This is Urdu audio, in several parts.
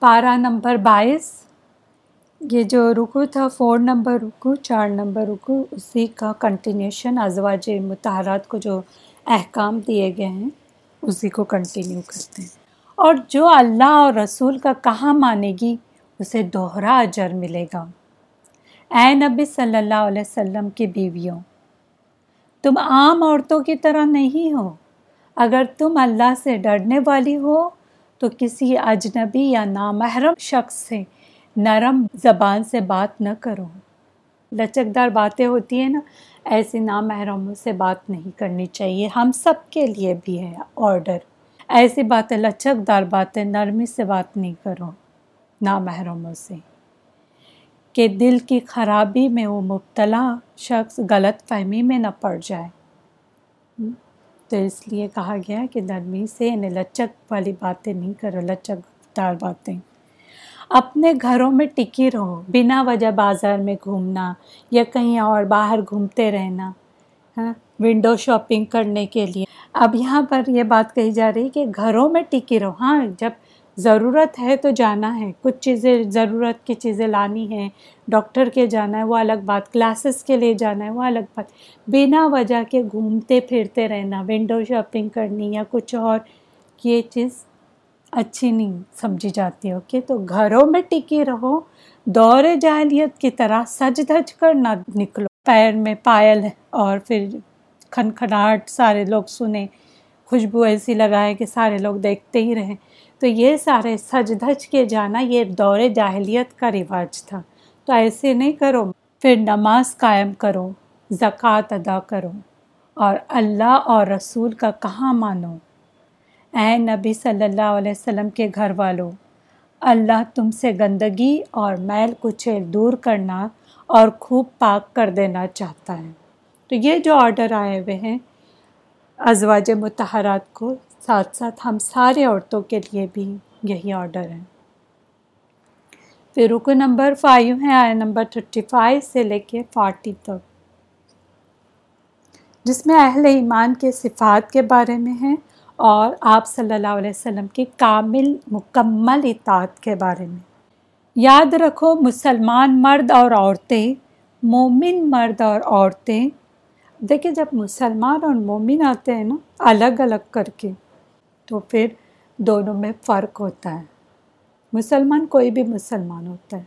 پارہ نمبر بائیس۔ یہ جو رکو تھا، فور نمبر رکو، چار نمبر رکو، اسی کا کنٹینیوشن ازواج متحرات کو جو احکام دیے گئے ہیں، اسی کو کنٹینیو کرتے ہیں۔ اور جو اللہ اور رسول کا کہاں مانے گی، اسے دوہرا اجر ملے گا۔ اے نبی صلی اللہ علیہ وسلم کی بیویوں، تم عام عورتوں کی طرح نہیں ہو۔ اگر تم اللہ سے ڈرنے والی ہو تو کسی اجنبی یا نامحرم شخص سے نرم زبان سے بات نہ کرو۔ لچکدار باتیں ہوتی ہیں نا، ایسی نامحرموں سے بات نہیں کرنی چاہیے۔ ہم سب کے لیے بھی ہے آرڈر۔ ایسی باتیں، لچکدار باتیں، نرمی سے بات نہیں کرو۔ نامحرموں سے۔ کہ دل کی خرابی میں وہ مبتلا شخص غلط فہمی میں نہ پڑ جائے۔ تو اس لیے کہا گیا کہ نرمی سے یعنی لچک والی باتیں نہیں کرو لچک دار باتیں۔ اپنے گھروں میں ٹکی رہو، بنا وجہ بازار میں گھومنا یا کہیں اور باہر گھومتے رہنا ہاں ونڈو شاپنگ کرنے کے لیے۔ اب یہاں پر یہ بات کہی جا رہی کہ گھروں میں ٹکی رہو ہاں جب ضرورت ہے تو جانا ہے۔ کچھ چیزیں ضرورت کی چیزیں لانی ہیں، ڈاکٹر کے جانا ہے، وہ الگ بات، کلاسز کے لیے جانا ہے، وہ الگ بات۔ بنا وجہ کے گھومتے پھرتے رہنا ونڈو شاپنگ کرنی یا کچھ اور، یہ چیز اچھی نہیں سمجھی جاتی اوکے تو گھروں میں ٹکی رہو، دور جاہلیت کی طرح سج دھج کر نہ نکلو۔ پیر میں پائل اور پھر کھنکھناہٹ، سارے لوگ سنیں، خوشبو ایسی لگائے کہ سارے لوگ دیکھتے ہی رہیں۔ تو یہ سارے سج دھج کے جانا یہ دور جاہلیت کا رواج تھا۔ تو ایسے نہیں کرو، پھر نماز قائم کرو، زکوٰۃ ادا کرو اور اللہ اور رسول کا کہاں مانو؟ اے نبی صلی اللہ علیہ وسلم کے گھر والوں اللہ تم سے گندگی اور میل کچیل دور کرنا اور خوب پاک کر دینا چاہتا ہے۔ تو یہ جو آرڈر آئے ہوئے ہیں، ازواج متحرات کو ساتھ ساتھ ہم سارے عورتوں کے لیے بھی یہی آرڈر ہے پھر رکو نمبر فائیو ہے آئے نمبر تھرٹی فائیو سے لے کے فورٹی تک۔ جس میں اہل ایمان کے صفات کے بارے میں ہیں اور آپ صلی اللہ علیہ وسلم کی کامل مکمل اطاعت کے بارے میں۔ یاد رکھو، مسلمان مرد اور عورتیں، مومن مرد اور عورتیں۔ دیکھیں، جب مسلمان اور مومن آتے ہیں نا، الگ الگ کر کے۔ تو پھر دونوں میں فرق ہوتا ہے۔ مسلمان کوئی بھی مسلمان ہوتا ہے۔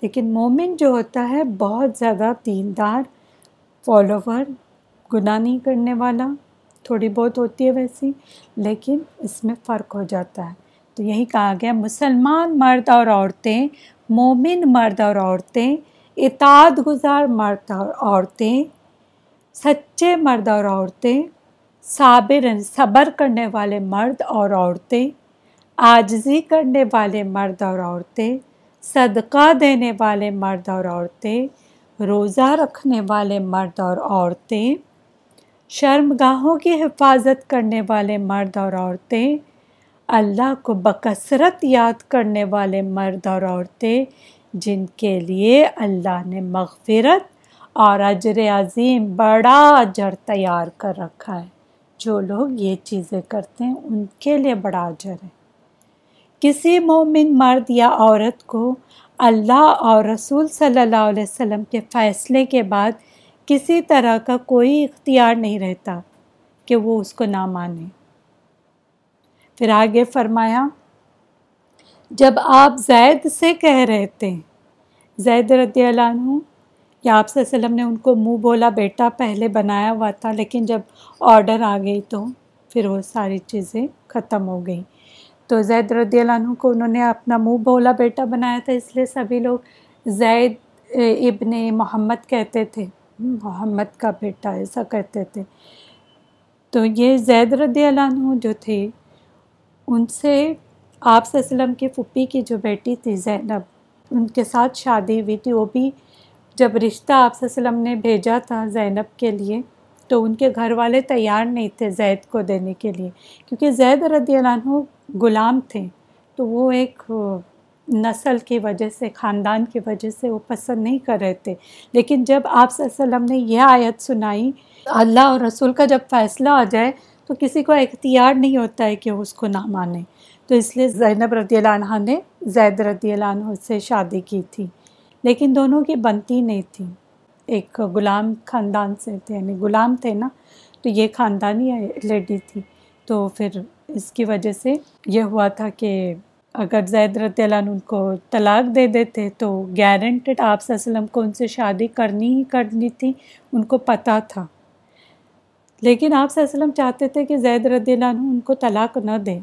لیکن مومن جو ہوتا ہے، بہت زیادہ دیندار فالوور گناہ نہیں کرنے والا، تھوڑی بہت ہوتی ہے ویسی، لیکن اس میں فرق ہو جاتا ہے۔ تو یہی کہا گیا، مسلمان مرد اور عورتیں، مومن مرد اور عورتیں، اطاعت گزار مرد اور عورتیں، سچے مرد اور عورتیں صابر صبر کرنے والے مرد اور عورتیں آجزی کرنے والے مرد اور عورتیں، صدقہ دینے والے مرد اور عورتیں، روزہ رکھنے والے مرد اور عورتیں شرم گاہوں کی حفاظت کرنے والے مرد اور عورتیں، اللہ کو بکثرت یاد کرنے والے مرد اور عورتیں، جن کے لیے اللہ نے مغفرت اور اجر عظیم بڑا اجر تیار کر رکھا ہے۔ جو لوگ یہ چیزیں کرتے ہیں، ان کے لیے بڑا اجر ہے۔ کسی مومن مرد یا عورت کو اللہ اور رسول صلی اللہ علیہ وسلم کے فیصلے کے بعد کسی طرح کا کوئی اختیار نہیں رہتا کہ وہ اس کو نہ مانے۔ پھر آگے فرمایا، جب آپ زید سے کہہ رہے تھے، زید رضی اللہ عنہ یا آپ صلی اللہ علیہ وسلم نے ان کو منہ بولا، بیٹا پہلے بنایا ہوا تھا، لیکن جب آرڈر آ گئی تو پھر وہ ساری چیزیں ختم ہو گئیں۔ تو زید رضی اللہ عنہ کو انہوں نے اپنا منہ بولا، بیٹا بنایا تھا، اس لیے سبھی لوگ زید ابن محمد کہتے تھے۔ محمد کا بیٹا ایسا کہتے تھے۔ تو یہ زید رضی اللہ عنہ جو تھے، ان سے آپ صلی اللہ علیہ وسلم کی پھپھی کی جو بیٹی تھی زینب، ان کے ساتھ شادی ہوئی تھی، وہ بھی جب رشتہ آپ صلی اللہ علیہ وسلم نے بھیجا تھا زینب کے لیے، تو ان کے گھر والے تیار نہیں تھے زید کو دینے کے لیے۔ کیونکہ زید رضی اللہ عنہ غلام تھے، تو وہ ایک نسل کی وجہ سے، خاندان کی وجہ سے وہ پسند نہیں کر رہے تھے۔ لیکن جب آپ صلی اللہ علیہ وسلم نے یہ آیت سنائی، اللہ اور رسول کا جب فیصلہ آ جائے، تو کسی کو اختیار نہیں ہوتا ہے کہ اس کو نہ مانے۔ تو اس لیے زینب رضی اللہ عنہ نے زید رضی اللہ عنہ سے شادی کی تھی۔ لیکن دونوں کی بنتی نہیں تھی۔ ایک غلام خاندان سے تھے یعنی غلام تھے نا، تو یہ خاندانی لیڈی تھی۔ تو پھر اس کی وجہ سے یہ ہوا تھا کہ اگر زید رضی اللہ عنہ ان کو طلاق دے دیتے تو گارنٹڈ آپ صلی اللہ علیہ وسلم کو ان سے شادی کرنی ہی کرنی تھی، ان کو پتہ تھا۔ لیکن آپ صلی اللہ علیہ وسلم چاہتے تھے کہ زید رضی اللہ عنہ ان کو طلاق نہ دیں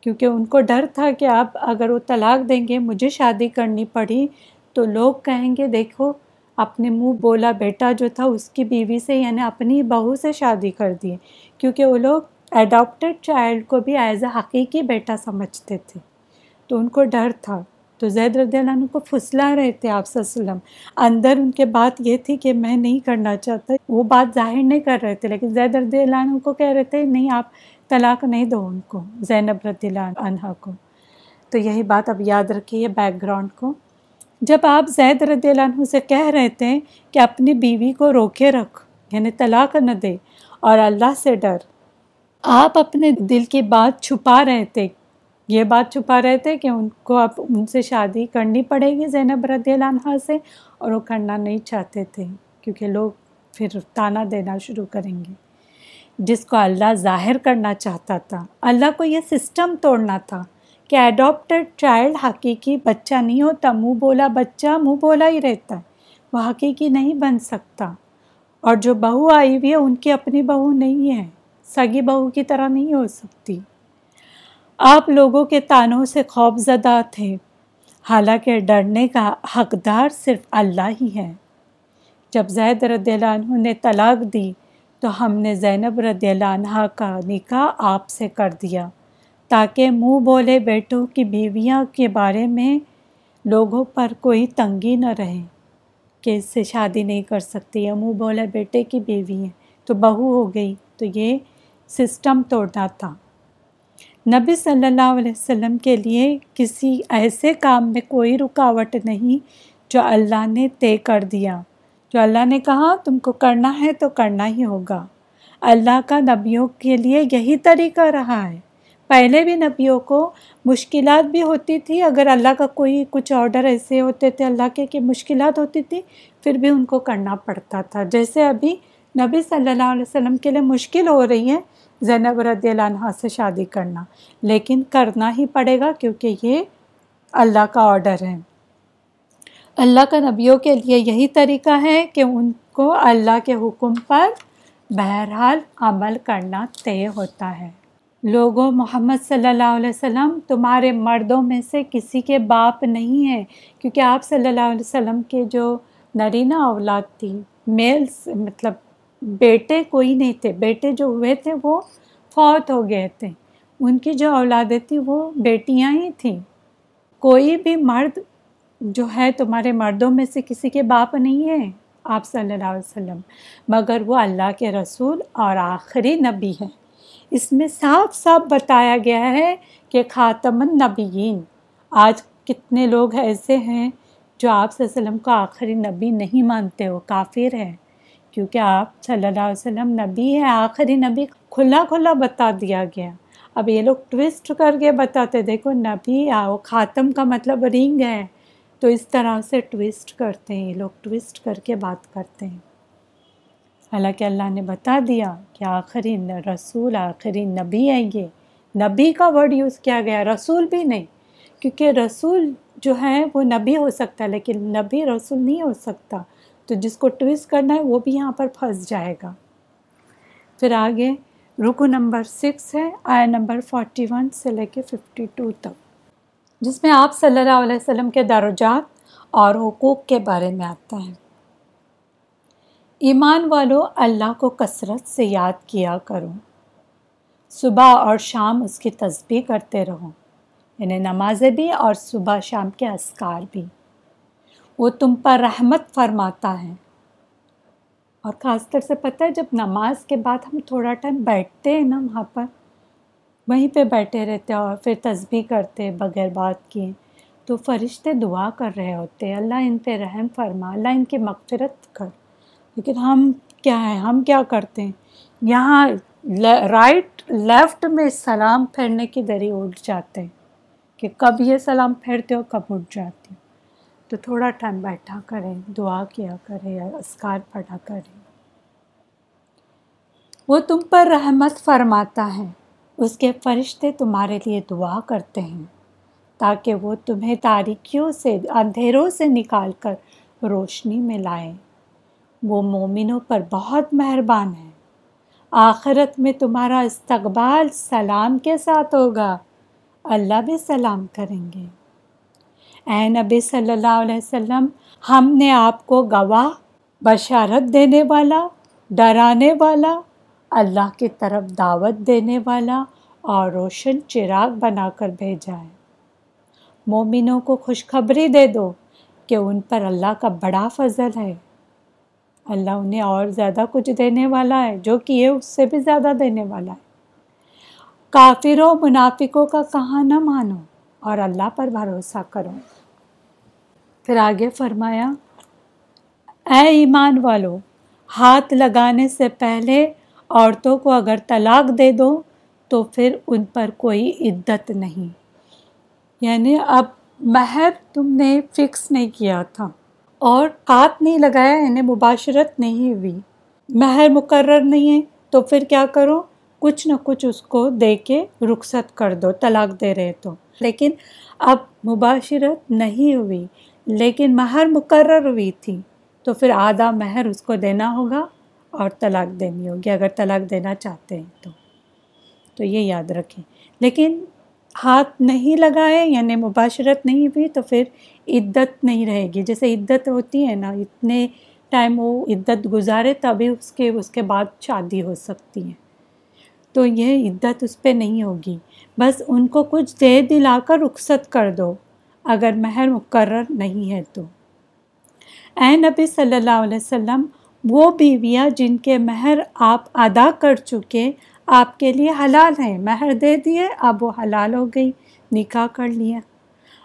کیونکہ ان کو ڈر تھا کہ آپ اگر وہ طلاق دیں گے، مجھے شادی کرنی پڑی تو لوگ کہیں گے، دیکھو، اپنے منہ بولا بیٹا جو تھا، اس کی بیوی سے یعنی اپنی بہو سے شادی کر دی۔ کیونکہ وہ لوگ ایڈاپٹیڈ چائلڈ کو بھی ایز اے حقیقی بیٹا سمجھتے تھے۔ تو ان کو ڈر تھا۔ تو زید رضی اللہ عنہ کو پھسلا رہے تھے آپ وسلم۔ اندر ان کے بات یہ تھی کہ میں نہیں کرنا چاہتا۔ وہ بات ظاہر نہیں کر رہے تھے، لیکن زید رضی اللہ عنہ کو کہہ رہے تھے، نہیں، آپ طلاق نہیں دو ان کو، زینب رضی اللہ عنہ کو۔ تو یہی بات اب یاد رکھیے بیک گراؤنڈ کو۔ جب آپ زید رضی اللہ عنہ سے کہہ رہے تھے کہ اپنی بیوی کو روکے رکھ یعنی طلاق نہ دے، اور اللہ سے ڈر، آپ اپنے دل کی بات چھپا رہے تھے۔ یہ بات چھپا رہے تھے کہ ان کو اب ان سے شادی کرنی پڑے گی زینب رضی اللہ عنہ سے، اور وہ کرنا نہیں چاہتے تھے، کیونکہ لوگ پھر تانا دینا شروع کریں گے۔ جس کو اللہ ظاہر کرنا چاہتا تھا، اللہ کو یہ سسٹم توڑنا تھا۔ کہ ایڈاپٹیڈ چائلڈ حقیقی بچہ نہیں ہوتا، منہ بولا بچہ منہ بولا ہی رہتا ہے، وہ حقیقی نہیں بن سکتا۔ اور جو بہو آئی ہوئی ہے، ان کی اپنی بہو نہیں ہے، سگی بہو کی طرح نہیں ہو سکتی۔ آپ لوگوں کے تانوں سے خوف زدہ تھے، حالانکہ ڈرنے کا حقدار صرف اللہ ہی ہے۔ جب زید رضی اللہ عنہ نے طلاق دی، تو ہم نے زینب رضی اللہ عنہ کا نکاح آپ سے کر دیا۔ تاکہ منہ بولے بیٹوں کی بیویاں کے بارے میں لوگوں پر کوئی تنگی نہ رہے کہ اس سے شادی نہیں کر سکتی یا منہ بولے بیٹے کی بیوی ہیں۔ تو بہو ہو گئی، تو یہ سسٹم توڑنا تھا نبی صلی اللہ علیہ وسلم کے لیے کسی ایسے کام میں کوئی رکاوٹ نہیں جو اللہ نے طے کر دیا۔ جو اللہ نے کہا، تم کو کرنا ہے تو کرنا ہی ہوگا۔ اللہ کا نبیوں کے لیے یہی طریقہ رہا ہے۔ پہلے بھی نبیوں کو مشکلات بھی ہوتی تھی، اگر اللہ کا کوئی کچھ آرڈر ایسے ہوتے تھے اللہ کے کہ مشکلات ہوتی تھی، پھر بھی ان کو کرنا پڑتا تھا۔ جیسے ابھی نبی صلی اللہ علیہ وسلم کے لیے مشکل ہو رہی ہے زینب رضی اللہ عنہ سے شادی کرنا، لیکن کرنا ہی پڑے گا کیونکہ یہ اللہ کا آرڈر ہے۔ اللہ کا نبیوں کے لیے یہی طریقہ ہے کہ ان کو اللہ کے حکم پر بہرحال عمل کرنا طے ہوتا ہے۔ لوگوں، محمد صلی اللہ علیہ وسلم، تمہارے مردوں میں سے کسی کے باپ نہیں ہیں، کیونکہ آپ صلی اللہ علیہ وسلم کے جو نرینہ اولاد تھی میلس مطلب بیٹے کوئی نہیں تھے، بیٹے جو ہوئے تھے وہ فوت ہو گئے تھے۔ ان کی جو اولادیں تھیں وہ بیٹیاں ہی تھیں۔ کوئی بھی مرد جو ہے تمہارے مردوں میں سے کسی کے باپ نہیں ہے، آپ صلی اللہ علیہ وسلم۔ مگر وہ اللہ کے رسول اور آخری نبی ہیں۔ اس میں صاف صاف بتایا گیا ہے کہ خاتم النبیین۔ آج کتنے لوگ ایسے ہیں جو آپ صلی اللہ علیہ وسلم کو آخری نبی نہیں مانتے ہو کافر ہے کیونکہ آپ صلی اللہ علیہ وسلم نبی ہے آخری نبی کھلا کھلا بتا دیا گیا۔ اب یہ لوگ ٹوسٹ کر کے بتاتے، دیکھو نبی آؤ خاتم کا مطلب رنگ ہے۔ تو اس طرح سے ٹوسٹ کرتے ہیں، یہ لوگ ٹوسٹ کر کے بات کرتے ہیں۔ حالانکہ اللہ نے بتا دیا کہ آخری رسول آخری نبی ہے یہ۔ نبی کا ورڈ یوز کیا گیا، رسول بھی نہیں۔ کیونکہ رسول جو ہے وہ نبی ہو سکتا ہے لیکن نبی رسول نہیں ہو سکتا۔ تو جس کو ٹویسٹ کرنا ہے، وہ بھی یہاں پر پھنس جائے گا۔ پھر آگے، رکو نمبر سکس ہے آیا نمبر فورٹی ون سے لے کے ففٹی ٹو تک۔ جس میں آپ صلی اللہ علیہ وسلم کے درجات اور حقوق کے بارے میں آتا ہے۔ ایمان والو، اللہ کو کثرت سے یاد کیا کرو۔ صبح اور شام اس کی تسبیح کرتے رہو۔ یعنی نمازیں بھی اور صبح شام کے اسکار بھی۔ وہ تم پر رحمت فرماتا ہے۔ اور خاص طور سے پتہ ہے، جب نماز کے بعد ہم تھوڑا ٹائم بیٹھتے ہیں نا وہاں پر، وہیں پہ بیٹھے رہتے اور پھر تسبیح کرتے بغیر بات کیے، تو فرشتے دعا کر رہے ہوتے اللہ ان پہ رحم فرما، اللہ ان کی مغفرت کر۔ لیکن ہم کیا ہیں؟ ہم کیا کرتے ہیں؟ یہاں رائٹ لیفٹ میں سلام پھیرنے کی دری اٹھ جاتے ہیں کہ کب یہ سلام پھیرتے ہو، کب اٹھ جاتی تو تھوڑا ٹائم بیٹھا کریں، دعا کیا کریں اسکار پڑھا کریں۔ وہ تم پر رحمت فرماتا ہے، اس کے فرشتے تمہارے لیے دعا کرتے ہیں تاکہ وہ تمہیں تاریکیوں سے، اندھیروں سے نکال کر روشنی میں لائیں۔ وہ مومنوں پر بہت مہربان ہے آخرت میں تمہارا استقبال سلام کے ساتھ ہوگا۔ اللہ بھی سلام کریں گے۔ اے نبی صلی اللہ علیہ وسلم، ہم نے آپ کو گواہ، بشارت دینے والا، ڈرانے والا، اللہ کی طرف دعوت دینے والا اور روشن چراغ بنا کر بھیجا ہے۔ مومنوں کو خوشخبری دے دو کہ ان پر اللہ کا بڑا فضل ہے۔ اللہ انہیں اور زیادہ کچھ دینے والا ہے، جو کہ یہ اس سے بھی زیادہ دینے والا ہے۔ کافروں، منافقوں کا کہاں نہ مانو اور اللہ پر بھروسہ کرو۔ پھر آگے فرمایا، اے ایمان والو، ہاتھ لگانے سے پہلے عورتوں کو اگر طلاق دے دو تو پھر ان پر کوئی عدت نہیں۔ یعنی اب مہر تم نے فکس نہیں کیا تھا۔ اور ہاتھ نہیں لگایا یعنی مباشرت نہیں ہوئی۔ مہر مقرر نہیں ہے تو پھر کیا کرو؟ کچھ نہ کچھ اس کو دے کے رخصت کر دو، طلاق دے رہے تو۔ لیکن اب مباشرت نہیں ہوئی، لیکن مہر مقرر ہوئی تھی۔ تو پھر آدھا مہر اس کو دینا ہوگا اور طلاق دینی ہوگی، اگر طلاق دینا چاہتے ہیں تو۔ تو یہ یاد رکھیں۔ لیکن ہاتھ نہیں لگائے یعنی مباشرت نہیں ہوئی تو پھر عدت نہیں رہے گی۔ جیسے عدت ہوتی ہے نا، اتنے ٹائم وہ عدت گزارے تبھی اس کے اس کے بعد شادی ہو سکتی ہے۔ تو یہ عدت اس پہ نہیں ہوگی۔ بس ان کو کچھ دے دلا کر رخصت کر دو، اگر مہر مقرر نہیں ہے تو۔ اے نبی صلی اللہ علیہ وسلم، وہ بیویاں جن کے مہر آپ ادا کر چکے، آپ کے لیے حلال ہیں۔ مہر دے دیے، اب وہ حلال ہو گئی، نکاح کر لیا۔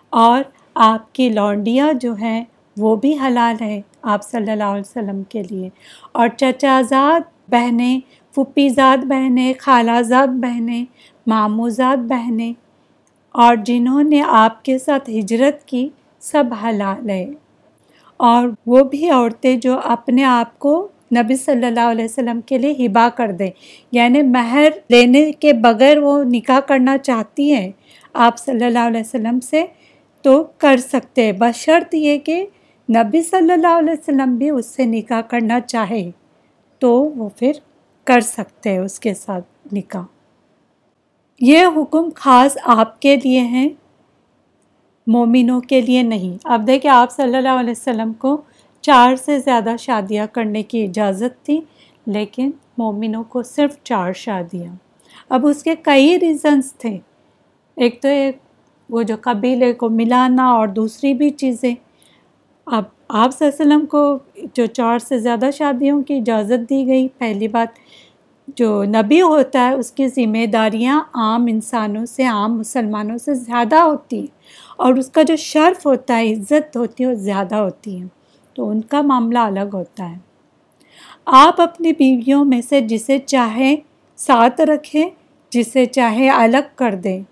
اور آپ کی لونڈیاں جو ہیں وہ بھی حلال ہیں آپ صلی اللہ علیہ وسلم کے لیے۔ اور چچا زاد بہنیں، پھپھی زاد بہنیں، خالہ زاد بہنیں، ماموں زاد بہنیں، اور جنہوں نے آپ کے ساتھ ہجرت کی، سب حلال ہے اور وہ بھی عورتیں جو اپنے آپ کو نبی صلی اللہ علیہ وسلم کے لیے ہبا کر دیں۔ یعنی مہر لینے کے بغیر وہ نکاح کرنا چاہتی ہیں آپ صلی اللہ علیہ وسلم سے۔ تو کر سکتے۔ ہیں بشرط یہ کہ نبی صلی اللہ علیہ وسلم بھی اس سے نکاح کرنا چاہے تو وہ پھر کر سکتے ہیں اس کے ساتھ نکاح۔ یہ حکم خاص آپ کے لیے ہیں، مومنوں کے لیے نہیں۔ اب دیکھیں، آپ صلی اللہ علیہ وسلم کو چار سے زیادہ شادیاں کرنے کی اجازت تھی، لیکن مومنوں کو صرف چار شادیاں۔ اب اس کے کئی ریزنس تھے۔ ایک تو ایک وہ جو قبیلے کو ملانا اور دوسری بھی چیزیں۔ اب آپ صلی اللہ علیہ وسلم کو جو چار سے زیادہ شادیوں کی اجازت دی گئی، پہلی بات جو نبی ہوتا ہے، اس کی ذمہ داریاں عام انسانوں سے، عام مسلمانوں سے زیادہ ہوتی ہیں۔ اور اس کا جو شرف ہوتا ہے، عزت ہوتی ہے، وہ زیادہ ہوتی ہیں تو ان کا معاملہ الگ ہوتا ہے۔ آپ اپنی بیویوں میں سے جسے چاہیں ساتھ رکھیں، جسے چاہے الگ کر دیں۔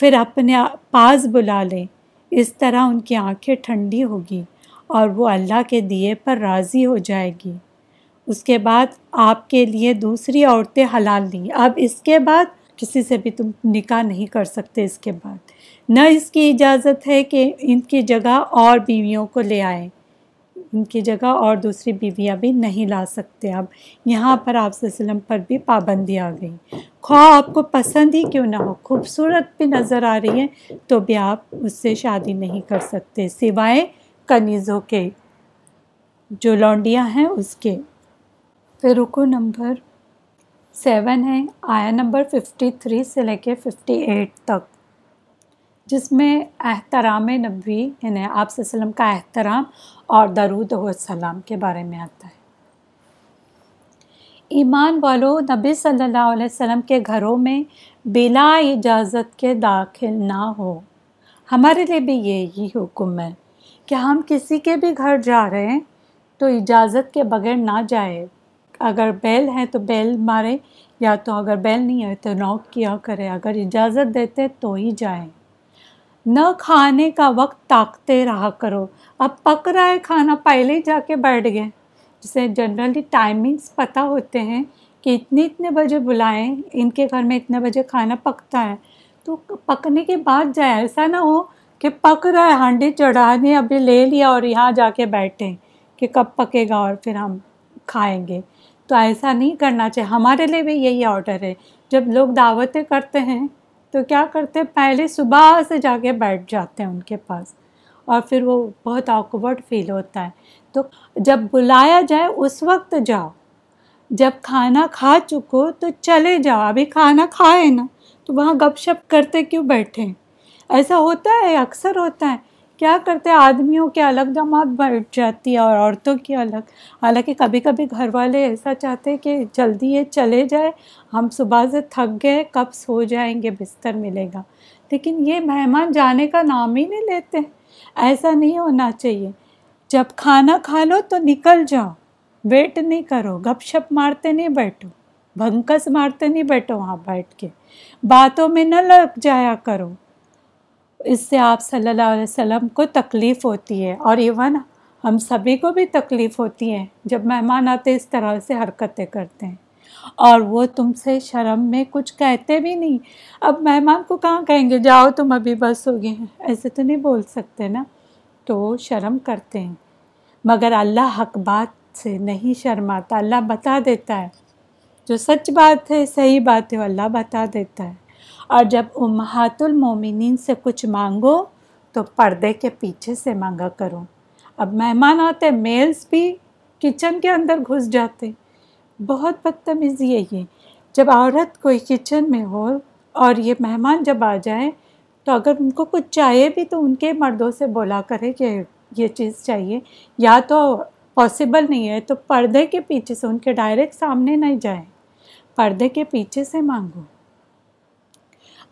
پھر اپنے پاس بلا لیں۔ اس طرح ان کی آنکھیں ٹھنڈی ہوگی اور وہ اللہ کے دیے پر راضی ہو جائے گی۔ اس کے بعد آپ کے لیے دوسری عورتیں حلال دیں۔ اب اس کے بعد کسی سے بھی تم نکاح نہیں کر سکتے اس کے بعد۔ نہ اس کی اجازت ہے کہ ان کی جگہ اور بیویوں کو لے آئیں۔ ان کی جگہ اور دوسری بیویاں بھی نہیں لا سکتے۔ اب یہاں پر آپ وسلم پر بھی پابندی آ گئی۔ خواہ آپ کو پسند ہی کیوں نہ ہو، خوبصورت بھی نظر آ رہی ہے تو بھی آپ اس سے شادی نہیں کر سکتے۔ سوائے کنیزوں کے جو لونڈیاں ہیں اس کے۔ پھر رکو نمبر سیون ہے، آیا نمبر ففٹی تھری سے لے کے ففٹی ایٹ تک۔ جس میں احترام نبوی یعنی آپ وسلم کا احترام اور درود و السلام کے بارے میں آتا ہے۔ ایمان والو، نبی صلی اللہ علیہ وسلم کے گھروں میں بلا اجازت کے داخل نہ ہو۔ ہمارے لیے بھی یہی حکم ہے کہ ہم کسی کے بھی گھر جا رہے ہیں تو اجازت کے بغیر نہ جائے۔ اگر بیل ہے تو بیل مارے، یا تو اگر بیل نہیں ہے تو نوک کیا کرے۔ اگر اجازت دیتے تو ہی جائیں۔ نہ کھانے کا وقت تاکتے رہا کرو۔ اب پک رہا ہے کھانا، پہلے ہی جا کے بیٹھ گئے۔ جسے جنرلی ٹائمنگس پتہ ہوتے ہیں کہ اتنے اتنے بجے بلائیں، ان کے گھر میں اتنے بجے کھانا پکتا ہے۔ تو پکنے کے بعد جائے ایسا نہ ہو کہ پک رہا ہے، ہانڈی چڑھا دیں ابھی لے لیا اور یہاں جا کے بیٹھیں کہ کب پکے گا اور پھر ہم کھائیں گے۔ تو ایسا نہیں کرنا چاہیے۔ ہمارے لیے بھی یہی آڈر ہے۔ جب لوگ دعوتیں کرتے ہیں تو کیا کرتے ہیں؟ پہلے صبح سے جا کے بیٹھ جاتے ہیں ان کے پاس اور پھر وہ بہت آکورڈ فیل ہوتا ہے۔ تو جب بلایا جائے اس وقت جاؤ۔ جب کھانا کھا چکو تو چلے جاؤ۔ ابھی کھانا کھائے نا تو وہاں گپ شپ کرتے کیوں بیٹھے ایسا ہوتا ہے اکثر ہوتا ہے؟ کیا کرتے آدمیوں کے الگ جماعت بیٹھ جاتی ہے اور عورتوں کی الگ۔ حالانکہ کبھی کبھی گھر والے ایسا چاہتے کہ جلدی یہ چلے جائے، ہم صبح سے تھک گئے، کب سو جائیں گے، بستر ملے گا۔ لیکن یہ مہمان جانے کا نام ہی نہیں لیتے۔ ایسا نہیں ہونا چاہیے۔ جب کھانا کھا لو تو نکل جاؤ۔ ویٹ نہیں کرو، گپ شپ مارتے نہیں بیٹھو۔ بھنکس مارتے نہیں بیٹھو وہاں بیٹھ کے۔ باتوں میں نہ لگ جایا کرو۔ اس سے آپ صلی اللہ علیہ وسلم کو تکلیف ہوتی ہے اور ایون ہم سبھی کو بھی تکلیف ہوتی ہے جب مہمان آتے اس طرح سے حرکتیں کرتے ہیں۔ اور وہ تم سے شرم میں کچھ کہتے بھی نہیں۔ اب مہمان کو کہاں کہیں گے؟ جاؤ تم ابھی بس ہو گئے ہیں۔ ایسے تو نہیں بول سکتے نا۔ تو شرم کرتے ہیں۔ مگر اللہ حق بات سے نہیں شرماتا۔ اللہ بتا دیتا ہے۔ جو سچ بات ہے، صحیح بات ہے، وہ اللہ بتا دیتا ہے۔ اور جب امہات المومنین سے کچھ مانگو تو پردے کے پیچھے سے مانگا کرو۔ اب مہمان آتے، میلز بھی کچن کے اندر گھس جاتے۔ بہت بدتمیزی ہے یہ۔ جب عورت کوئی کچن میں ہو اور یہ مہمان جب آ جائیں تو اگر ان کو کچھ چاہیے بھی تو ان کے مردوں سے بولا کرے کہ یہ چیز چاہیے۔ یا تو پاسبل نہیں ہے تو پردے کے پیچھے سے، ان کے ڈائریکٹ سامنے نہیں جائیں۔ پردے کے پیچھے سے مانگو۔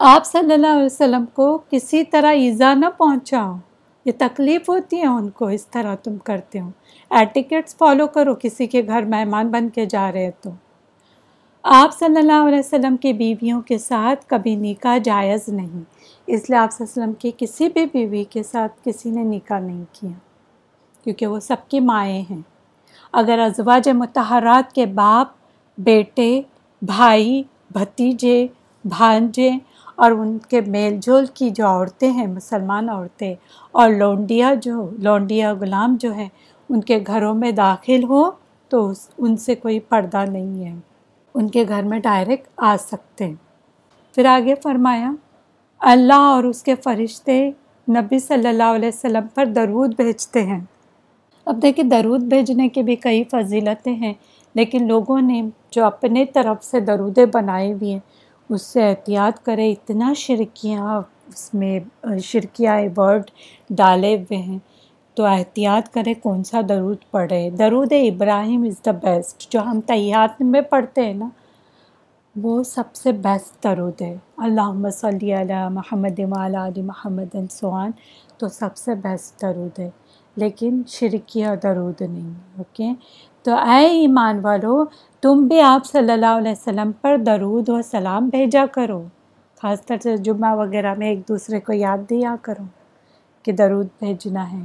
آپ صلی اللہ علیہ وسلم کو کسی طرح ایزا نہ پہنچاؤ۔ یہ تکلیف ہوتی ہے ان کو اس طرح تم کرتے ہو۔ ایٹیکٹس فالو کرو کسی کے گھر مہمان بن کے جا رہے تو۔ آپ صلی اللہ علیہ وسلم کی بیویوں کے ساتھ کبھی نکاح جائز نہیں۔ اس لیے آپ صلی اللہ علیہ وسلم کی کسی بھی بیوی کے ساتھ کسی نے نکاح نہیں کیا۔ کیونکہ وہ سب کی مائیں ہیں۔ اگر ازواج متحرات کے باپ، بیٹے، بھائی، بھتیجے، بھانجے اور ان کے میل جول کی جو عورتیں ہیں، مسلمان عورتیں، اور لونڈیا جو، لونڈیا غلام جو ہیں، ان کے گھروں میں داخل ہو تو ان سے کوئی پردہ نہیں ہے۔ ان کے گھر میں ڈائریکٹ آ سکتے ہیں۔ پھر آگے فرمایا، اللہ اور اس کے فرشتے نبی صلی اللہ علیہ وسلم پر درود بھیجتے ہیں۔ اب دیکھیں درود بھیجنے کی بھی کئی فضیلتیں ہیں، لیکن لوگوں نے جو اپنے طرف سے درودیں بنائے ہوئی ہیں اس سے احتیاط کرے اتنا شرکیاں اس میں، شرکیاں ورڈ ڈالے ہوئے ہیں۔ تو احتیاط کرے کون سا درود پڑھے درود ابراہیم از دا بیسٹ جو ہم تیات میں پڑھتے ہیں نا، وہ سب سے بیسٹ درود ہے۔ اللہ صلی علیہ محمد علی محمد سعان تو سب سے بیسٹ درود ہے۔ لیکن شرکیہ درود نہیں اوکے تو اے ایمان والو تم بھی آپ صلی اللہ علیہ وسلم پر درود و سلام بھیجا کرو۔ خاص طور سے جمعہ وغیرہ میں ایک دوسرے کو یاد دیا کرو کہ درود بھیجنا ہے۔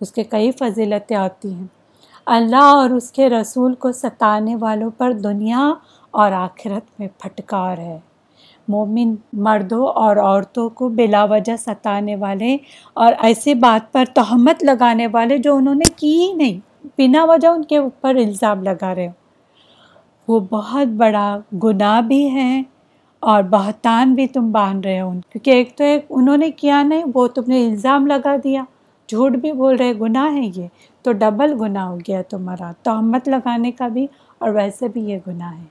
اس کے کئی فضیلتیں آتی ہیں۔ اللہ اور اس کے رسول کو ستانے والوں پر دنیا اور آخرت میں پھٹکار ہے۔ مومن مردوں اور عورتوں کو بلا وجہ ستانے والے اور ایسی بات پر تہمت لگانے والے جو انہوں نے کی ہی نہیں، بنا وجہ ان کے اوپر الزام لگا رہے وہ بہت بڑا گناہ بھی ہے اور بہتان بھی تم باندھ رہے ہو۔ کیونکہ ایک تو ایک انہوں نے کیا نہیں، وہ تم نے الزام لگا دیا۔ جھوٹ بھی بول رہے، گناہ ہے یہ۔ تو ڈبل گناہ ہو گیا تمہارا۔ تہمت لگانے کا بھی اور ویسے بھی یہ گناہ ہے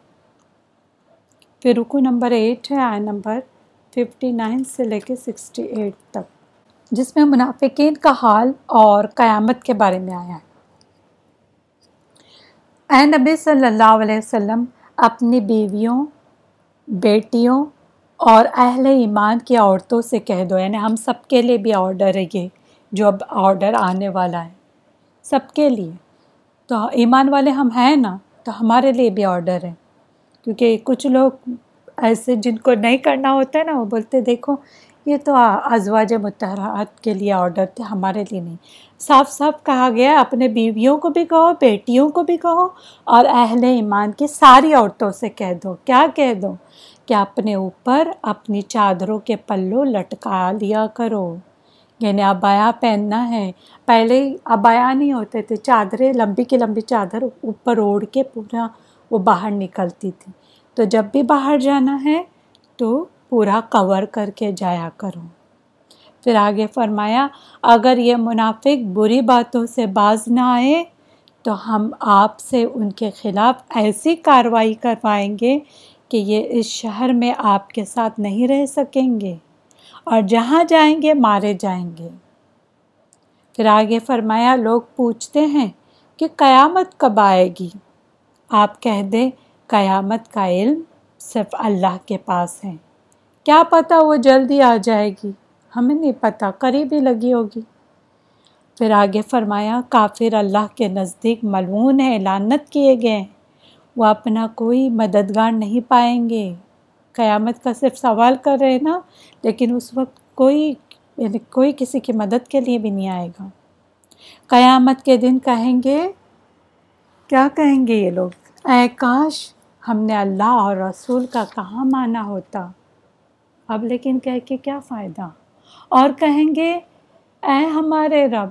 پھر رکو نمبر ایٹ ہے آئے نمبر ففٹی نائن سے لے کے سکسٹی ایٹ تک، جس میں منافقین کا حال اور قیامت کے بارے میں آیا ہے۔ اے نبی صلی اللہ علیہ وسلم اپنی بیویوں، بیٹیوں اور اہل ایمان کی عورتوں سے کہہ دو۔ یعنی ہم سب کے لیے بھی آرڈر ہے یہ، جو اب آرڈر آنے والا ہے۔ سب کے لیے۔ تو ایمان والے ہم ہیں نا، تو ہمارے لیے بھی آرڈر ہے۔ کیونکہ کچھ لوگ ایسے جن کو نہیں کرنا ہوتا ہے نا، وہ بولتے دیکھو یہ تو ازواج متحرات کے لیے آرڈر تھے، ہمارے لیے نہیں۔ صاف صاف کہا گیا اپنے بیویوں کو بھی کہو، بیٹیوں کو بھی کہو، اور اہل ایمان کی ساری عورتوں سے کہہ دو۔ کیا کہہ دو؟ کہ اپنے اوپر اپنی چادروں کے پلو لٹکا لیا کرو۔ یعنی ابایا پہننا ہے۔ پہلے ابایا نہیں ہوتے تھے، چادریں لمبی کی لمبی چادر اوپر اوڑھ کے پورا وہ باہر نکلتی تھی۔ تو جب بھی باہر جانا ہے تو پورا کور کر کے جایا کرو پھر آگے فرمایا، اگر یہ منافق بری باتوں سے باز نہ آئے، تو ہم آپ سے ان کے خلاف ایسی کارروائی کروائیں گے کہ یہ اس شہر میں آپ کے ساتھ نہیں رہ سکیں گے اور جہاں جائیں گے مارے جائیں گے۔ پھر آگے فرمایا، لوگ پوچھتے ہیں کہ قیامت کب آئے گی؟ آپ کہہ دیں، قیامت کا علم صرف اللہ کے پاس ہے۔ کیا پتہ وہ جلدی آ جائے گی؟ ہمیں نہیں پتہ، قریب ہی لگی ہوگی۔ پھر آگے فرمایا، کافر اللہ کے نزدیک ملعون ہے لانت کیے گئے ہیں۔ وہ اپنا کوئی مددگار نہیں پائیں گے۔ قیامت کا صرف سوال کر رہے نا، لیکن اس وقت کوئی یعنی کوئی کسی کی مدد کے لیے بھی نہیں آئے گا۔ قیامت کے دن کہیں گے، کیا کہیں گے یہ لوگ؟ اے کاش ہم نے اللہ اور رسول کا کہاں مانا ہوتا۔ اب لیکن کہہ کے کیا فائدہ؟ اور کہیں گے، اے ہمارے رب،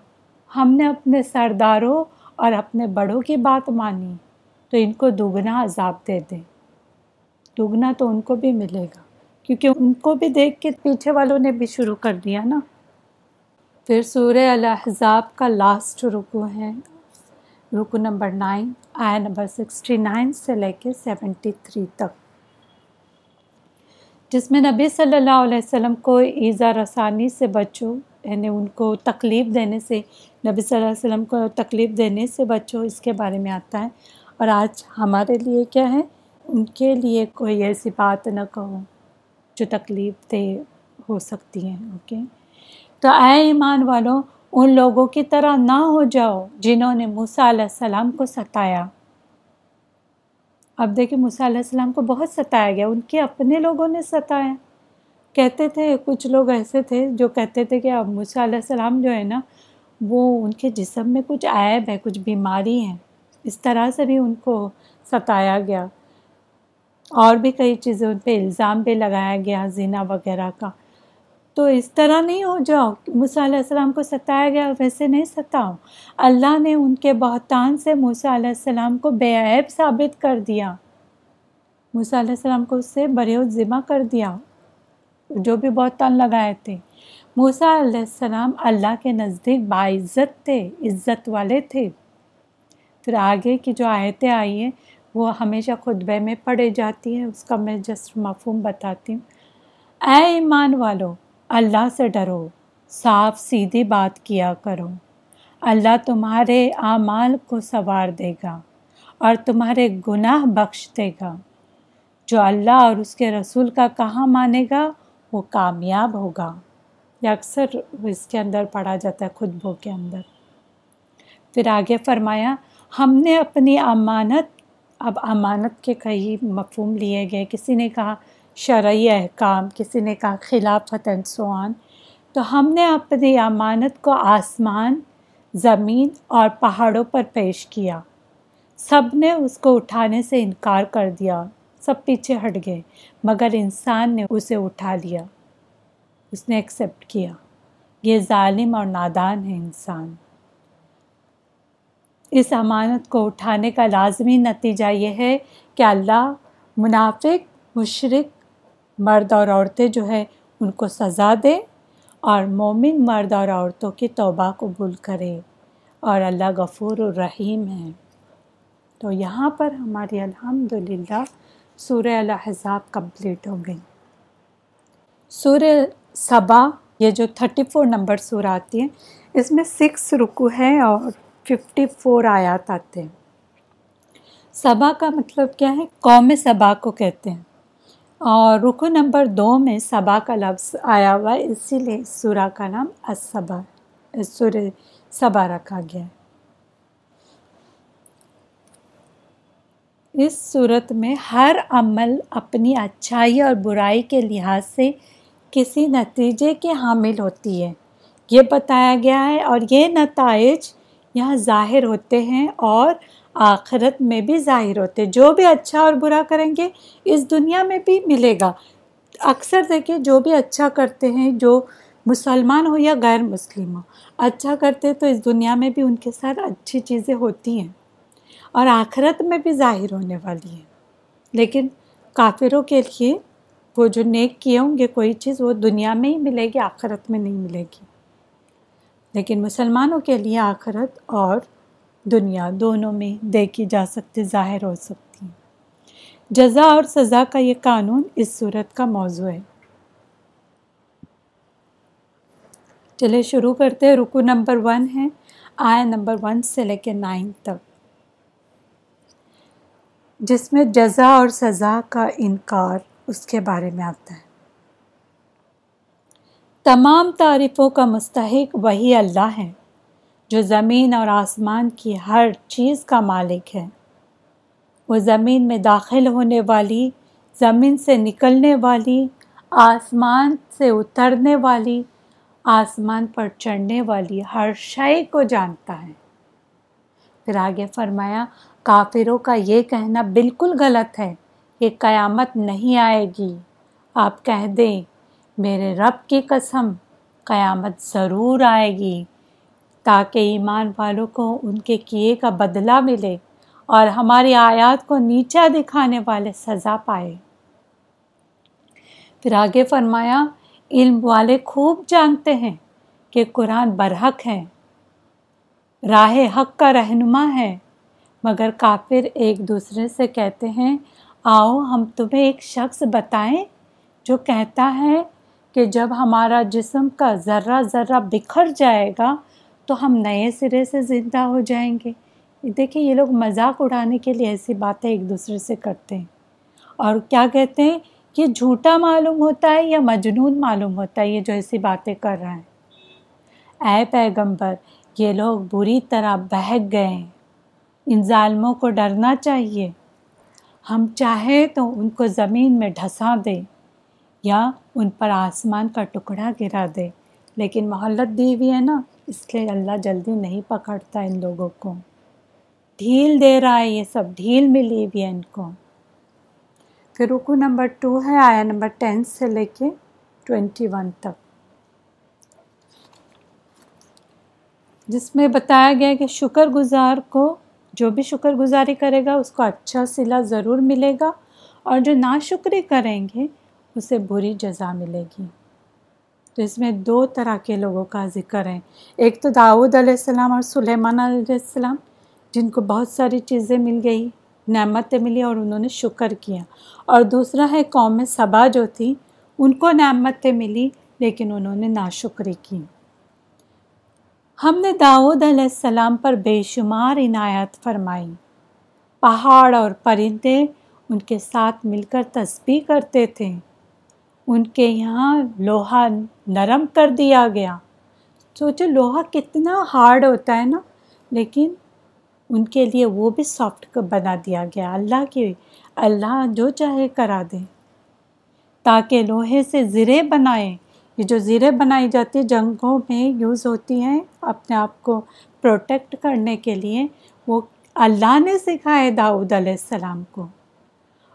ہم نے اپنے سرداروں اور اپنے بڑوں کی بات مانی، تو ان کو دگنا عذاب دے دیں دگنا تو ان کو بھی ملے گا، کیونکہ ان کو بھی دیکھ کے پیچھے والوں نے بھی شروع کر دیا نا۔ پھر سورہ الحضاب کا لاسٹ رکو ہے۔ رکو نمبر نائن آیا نمبر سکسٹی نائن سے لے کے سیونٹی تھری تک۔ جس میں نبی صلی اللہ علیہ وسلم کو ایزا رسانی سے بچو یعنی ان کو تکلیف دینے سے، نبی صلی اللہ علیہ وسلم کو تکلیف دینے سے بچو، اس کے بارے میں آتا ہے۔ اور آج ہمارے لیے کیا ہے؟ ان کے لیے کوئی ایسی بات نہ کہو جو تکلیف دہ ہو سکتی ہیں اوکے؟ تو اے ایمان والوں ان لوگوں کی طرح نہ ہو جاؤ جنہوں نے موسیٰ علیہ السلام کو ستایا۔ اب دیکھیں موسیٰ علیہ السلام کو بہت ستایا گیا، ان کے اپنے لوگوں نے ستایا۔ کہتے تھے، کچھ لوگ ایسے تھے جو کہتے تھے کہ اب موسیٰ علیہ السلام جو ہے نا، وہ ان کے جسم میں کچھ عیب ہے، کچھ بیماری ہیں۔ اس طرح سے بھی ان کو ستایا گیا۔ اور بھی کئی چیزیں ان پہ الزام بھی لگایا گیا زینہ وغیرہ کا۔ تو اس طرح نہیں ہو، جاؤ۔ موسیٰ علیہ السلام کو ستایا گیا، ویسے نہیں ستاؤ اللہ نے ان کے بہتان سے موسیٰ علیہ السلام کو بے عیب ثابت کر دیا۔ موسیٰ علیہ السلام کو اس سے بڑے ذمہ کر دیا، جو بھی بہتان لگائے تھے۔ موسیٰ علیہ السلام اللہ کے نزدیک باعزت تھے، عزت والے تھے۔ پھر آگے کی جو آیتیں آئی ہیں، وہ ہمیشہ خطبے میں پڑھے جاتی ہیں۔ اس کا میں جسٹ مفہوم بتاتی ہوں۔ اے ایمان والو اللہ سے ڈرو، صاف سیدھی بات کیا کرو۔ اللہ تمہارے اعمال کو سنوار دے گا اور تمہارے گناہ بخش دے گا۔ جو اللہ اور اس کے رسول کا کہاں مانے گا، وہ کامیاب ہوگا۔ یہ اکثر اس کے اندر پڑھا جاتا ہے، خطبوں کے اندر۔ پھر آگے فرمایا، ہم نے اپنی امانت، اب امانت کے کئی مفہوم لیے گئے۔ کسی نے کہا شرعی احکام، کسی نے کہا خلافت انسوان تو ہم نے اپنی امانت کو آسمان، زمین اور پہاڑوں پر پیش کیا۔ سب نے اس کو اٹھانے سے انکار کر دیا۔ سب پیچھے ہٹ گئے، مگر انسان نے اسے اٹھا لیا۔ اس نے ایکسیپٹ کیا۔ یہ ظالم اور نادان ہے انسان۔ اس امانت کو اٹھانے کا لازمی نتیجہ یہ ہے کہ اللہ منافق، مشرق مرد اور عورتیں جو ہے ان کو سزا دے اور مومن مرد اور عورتوں کی توبہ قبول کرے اور اللہ غفور الرحیم ہے۔ تو یہاں پر ہماری الحمد للہ سورہ الحضاب کمپلیٹ ہو گئی۔ سورہ صبا یہ جو تھرٹی فور نمبر سورہ آتی ہے، اس میں سکس رکو ہے اور ففٹی فور آیات آتے ہیں۔ صبا کا مطلب کیا ہے؟ قوم صبا کو کہتے ہیں۔ اور رکو نمبر دو میں صبا کا لفظ آیا ہوا ہے، اسی لیے سورہ کا نام اسبا سور صبا رکھا گیا ہے۔ اس صورت میں ہر عمل اپنی اچھائی اور برائی کے لحاظ سے کسی نتیجے کے حامل ہوتی ہے۔ یہ بتایا گیا ہے اور یہ نتائج یہاں ظاہر ہوتے ہیں اور آخرت میں بھی ظاہر ہوتے جو بھی اچھا اور برا کریں گے، اس دنیا میں بھی ملے گا۔ اکثر دیکھیں، جو بھی اچھا کرتے ہیں، جو مسلمان ہو یا غیر مسلم ہو اچھا کرتے تو اس دنیا میں بھی ان کے ساتھ اچھی چیزیں ہوتی ہیں۔ اور آخرت میں بھی ظاہر ہونے والی ہیں۔ لیکن کافروں کے لیے وہ جو نیک کیے ہوں گے، کوئی چیز وہ دنیا میں ہی ملے گی، آخرت میں نہیں ملے گی۔ لیکن مسلمانوں کے لیے آخرت اور دنیا دونوں میں دیکھی جا سکتی، ظاہر ہو سکتی۔ جزا اور سزا کا یہ قانون اس صورت کا موضوع ہے۔ چلے، شروع کرتے ہیں۔ رکو نمبر ون ہے آیا نمبر ون سے لے کے نائن تک۔ جس میں جزا اور سزا کا انکار اس کے بارے میں آتا ہے۔ تمام تعریفوں کا مستحق وہی اللہ ہے جو زمین اور آسمان کی ہر چیز کا مالک ہے۔ وہ زمین میں داخل ہونے والی، زمین سے نکلنے والی، آسمان سے اترنے والی، آسمان پر چڑھنے والی ہر شے کو جانتا ہے۔ پھر آگے فرمایا، کافروں کا یہ کہنا بالکل غلط ہے کہ قیامت نہیں آئے گی۔ آپ کہہ دیں، میرے رب کی قسم، قیامت ضرور آئے گی۔ تاکہ ایمان والوں کو ان کے کیے کا بدلہ ملے اور ہماری آیات کو نیچا دکھانے والے سزا پائے۔ پھر آگے فرمایا، علم والے خوب جانتے ہیں کہ قرآن برحق ہے، راہ حق کا رہنما ہے، مگر کافر ایک دوسرے سے کہتے ہیں، آؤ ہم تمہیں ایک شخص بتائیں جو کہتا ہے کہ جب ہمارا جسم کا ذرہ ذرہ بکھر جائے گا تو ہم نئے سرے سے زندہ ہو جائیں گے۔ دیکھیں، یہ لوگ مذاق اڑانے کے لیے ایسی باتیں ایک دوسرے سے کرتے ہیں۔ اور کیا کہتے ہیں؟ یہ جھوٹا معلوم ہوتا ہے یا مجنون معلوم ہوتا ہے؟ یہ جو ایسی باتیں کر رہا ہے۔ اے پیغمبر، یہ لوگ بری طرح بہک گئے ہیں۔ ان ظالموں کو ڈرنا چاہیے۔ ہم چاہیں تو ان کو زمین میں ڈھسا دیں یا ان پر آسمان کا ٹکڑا گرا دے لیکن محلت دی ہوئی ہے نا، اس لیے اللہ جلدی نہیں پکڑتا ان لوگوں کو۔ ڈھیل دے رہا ہے یہ سب، ڈھیل ملی ہوئی ہے ان کو۔ پھر رکو نمبر ٹو ہے، آیا نمبر ٹین سے لے کے ٹوینٹی ون تک۔ جس میں بتایا گیا کہ شکر گزار کو، جو بھی شکر گزاری کرے گا، اس کو اچھا صلہ ضرور ملے گا اور جو ناشکری کریں گے، اسے بری جزا ملے گی۔ تو اس میں دو طرح کے لوگوں کا ذکر ہے ایک تو داود علیہ السلام اور سلیمان علیہ السلام، جن کو بہت ساری چیزیں مل گئی نعمتیں ملی اور انہوں نے شکر کیا۔ اور دوسرا ہے قوم صبا جو تھی، ان کو نعمتیں ملی لیکن انہوں نے ناشکری کی۔ ہم نے داود علیہ السلام پر بے شمار عنایت فرمائی۔ پہاڑ اور پرندے ان کے ساتھ مل کر تسبیح کرتے تھے۔ ان کے یہاں لوہا نرم کر دیا گیا۔ سوچو لوہا کتنا ہارڈ ہوتا ہے نا۔ لیکن ان کے لیے وہ بھی سافٹ بنا دیا گیا۔ اللہ کی، اللہ جو چاہے کرا دے۔ تاکہ لوہے سے زرے بنائیں یہ جو زرے بنائی جاتی جنگوں میں یوز ہوتی ہیں اپنے آپ کو پروٹیکٹ کرنے کے لیے۔ وہ اللہ نے سکھائے داؤد علیہ السلام کو۔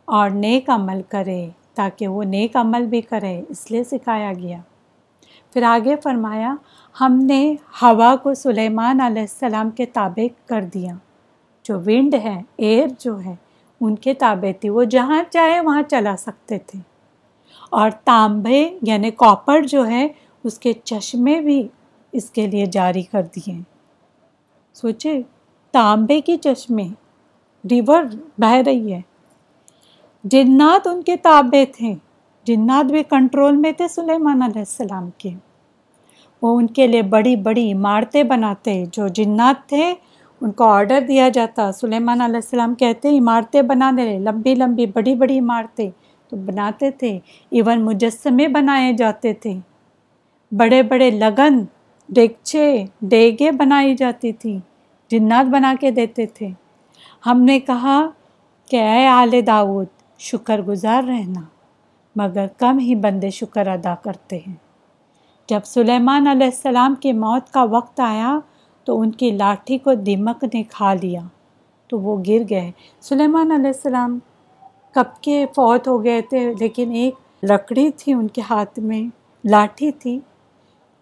اور نیک عمل کرے، تاکہ وہ نیک عمل بھی کرے۔ اس لیے سکھایا گیا۔ پھر آگے فرمایا، ہم نے ہوا کو سلیمان علیہ السلام کے تابع کر دیا۔ جو ونڈ ہے، ایئر جو ہے، ان کے تابع تھی۔ وہ جہاں چاہے وہاں چلا سکتے تھے۔ اور تانبے یعنی کاپر جو ہے، اس کے چشمے بھی اس کے لیے جاری کر دیے۔ سوچے، تانبے کی چشمے، ریور بہہ رہی ہے۔ جنات ان کے تابع تھے۔ جنات بھی کنٹرول میں تھے، سلیمان علیہ السلام کے۔ وہ ان کے لیے بڑی بڑی عمارتیں بناتے، جو جنات تھے، ان کو آرڈر دیا جاتا۔ سلیمان علیہ السلام کہتے، عمارتیں بنانے، لمبی لمبی، بڑی بڑی عمارتیں۔ تو بناتے تھے، ایون مجسمے بنائے جاتے تھے۔ بڑے بڑے لگن ڈیگچے ڈیگے بنائی جاتی تھی، جنات بنا کے دیتے تھے۔ ہم نے کہا کہ اے آل داود شکر گزار رہنا۔ مگر کم ہی بندے شکر ادا کرتے ہیں۔ جب سلیمان علیہ السلام کی موت کا وقت آیا تو ان کی لاٹھی کو دمک نے کھا لیا تو وہ گر گئے۔ سلیمان علیہ السلام کب کے فوت ہو گئے تھے، لیکن ایک لکڑی تھی ان کے ہاتھ میں، لاٹھی تھی۔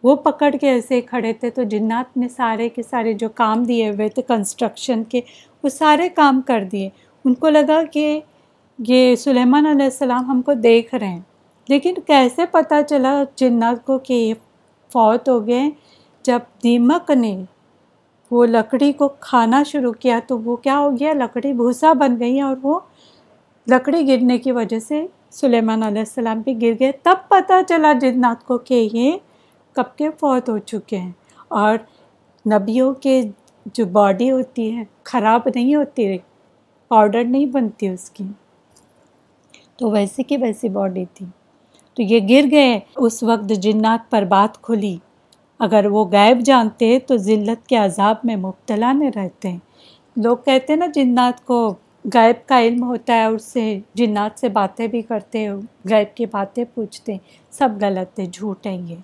وہ پکڑ کے ایسے کھڑے تھے تو جنات نے سارے کے سارے جو کام دیے ہوئے تھے کنسٹرکشن کے، وہ سارے کام کر دیے۔ ان کو لگا کہ یہ سلیمان علیہ السلام ہم کو دیکھ رہے ہیں۔ لیکن کیسے پتہ چلا جنات کو کہ یہ فوت ہو گئے جب دیمک نے وہ لکڑی کو کھانا شروع کیا تو وہ کیا ہو گیا؟ لکڑی بھوسا بن گئی اور وہ لکڑی گرنے کی وجہ سے سلیمان علیہ السلام بھی گر گئے۔ تب پتہ چلا جنات کو کہ یہ کب کے فوت ہو چکے ہیں اور نبیوں کے جو باڈی ہوتی ہے خراب نہیں ہوتی، پاؤڈر نہیں بنتی اس کی۔ تو ویسے کی ویسی باڈی تھی۔ تو یہ گر گئے۔ اس وقت جنات پر بات کھلی۔ اگر وہ غائب جانتے تو ذلت کے عذاب میں مبتلا نہ رہتے۔ ہیں لوگ کہتے ہیں نا جنات کو غائب کا علم ہوتا ہے، اس سے جنات سے باتیں بھی کرتے، غائب کی باتیں پوچھتے۔ سب غلط ہے، جھوٹ ہے یہ۔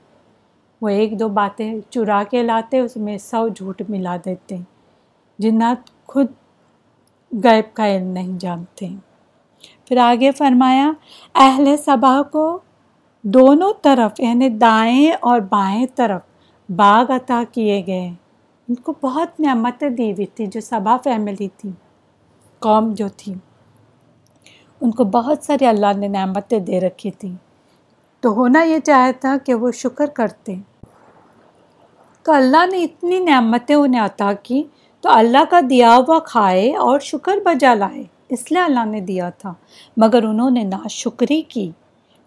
وہ ایک دو باتیں چرا کے لاتے، اس میں سو جھوٹ ملا دیتے۔ جنات خود غائب کا علم نہیں جانتے۔ پھر آگے فرمایا، اہل صبا کو دونوں طرف یعنی دائیں اور بائیں طرف باغ عطا کیے گئے۔ ان کو بہت نعمتیں دی ہوئی تھی جو صبا فیملی تھی، قوم جو تھی۔ ان کو بہت ساری اللہ نے نعمتیں دے رکھی تھیں تو ہونا یہ چاہتا تھا کہ وہ شکر کرتے۔ تو اللہ نے اتنی نعمتیں انہیں عطا کی تو اللہ کا دیا ہوا کھائے اور شکر بجا لائے۔ اس لیے اللہ نے دیا تھا، مگر انہوں نے نا شکری کی۔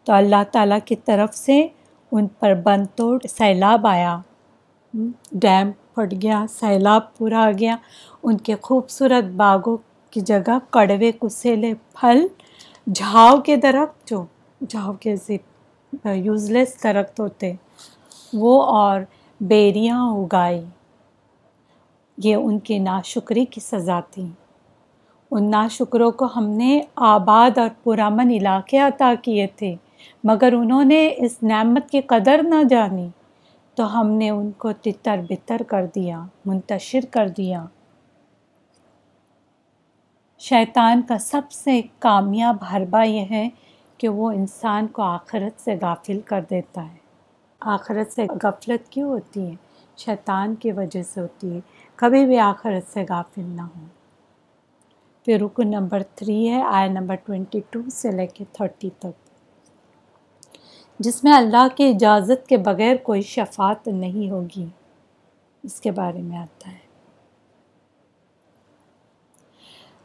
تو اللہ تعالیٰ کی طرف سے ان پر بند توڑ سیلاب آیا۔ ڈیم پھٹ گیا، سیلاب پورا آ گیا۔ ان کے خوبصورت باغوں کی جگہ کڑوے، کسیلے، پھل، جھاؤ کے درخت جو، جھاؤ کے یوز لیس درخت ہوتے، وہ اور بیریاں اگائی۔ یہ ان کی ناشکری کی سزا تھی۔ ان ناشکروں کو ہم نے آباد اور پرامن علاقے عطا کیے تھے، مگر انہوں نے اس نعمت کی قدر نہ جانی تو ہم نے ان کو تتر بتر کر دیا، منتشر کر دیا۔ شیطان کا سب سے کامیاب حربہ یہ ہے کہ وہ انسان کو آخرت سے غافل کر دیتا ہے۔ آخرت سے غفلت کیوں ہوتی ہے؟ شیطان کی وجہ سے ہوتی ہے۔ کبھی بھی آخرت سے غافل نہ ہو پھر رکن نمبر تھری ہے آئے نمبر ٹوینٹی ٹو سے لے کے تھرٹی تک۔ جس میں اللہ کی اجازت کے بغیر کوئی شفات نہیں ہوگی۔ اس کے بارے میں آتا ہے۔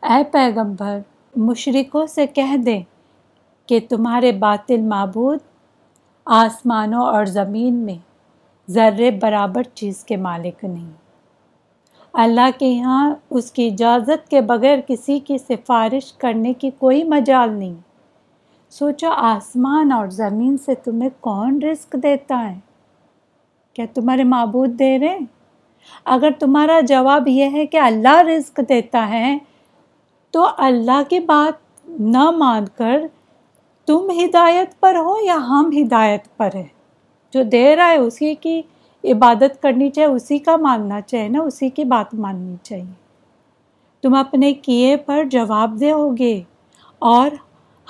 اے پیغمبر مشرقوں سے کہہ دیں کہ تمہارے باطل معبود آسمانوں اور زمین میں ذرے برابر چیز کے مالک نہیں۔ اللہ کے یہاں اس کی اجازت کے بغیر کسی کی سفارش کرنے کی کوئی مجال نہیں۔ سوچو آسمان اور زمین سے تمہیں کون رزق دیتا ہے؟ کیا تمہارے معبود دے رہے اگر تمہارا جواب یہ ہے کہ اللہ رزق دیتا ہے، تو اللہ کی بات نہ مان کر تم ہدایت پر ہو یا ہم ہدایت پر ہیں؟ جو دے رہا ہے اسی کی عبادت کرنی چاہیے، اسی کا ماننا چاہیے نا، اسی کی بات ماننی چاہیے۔ تم اپنے کیے پر جواب دے ہوگے اور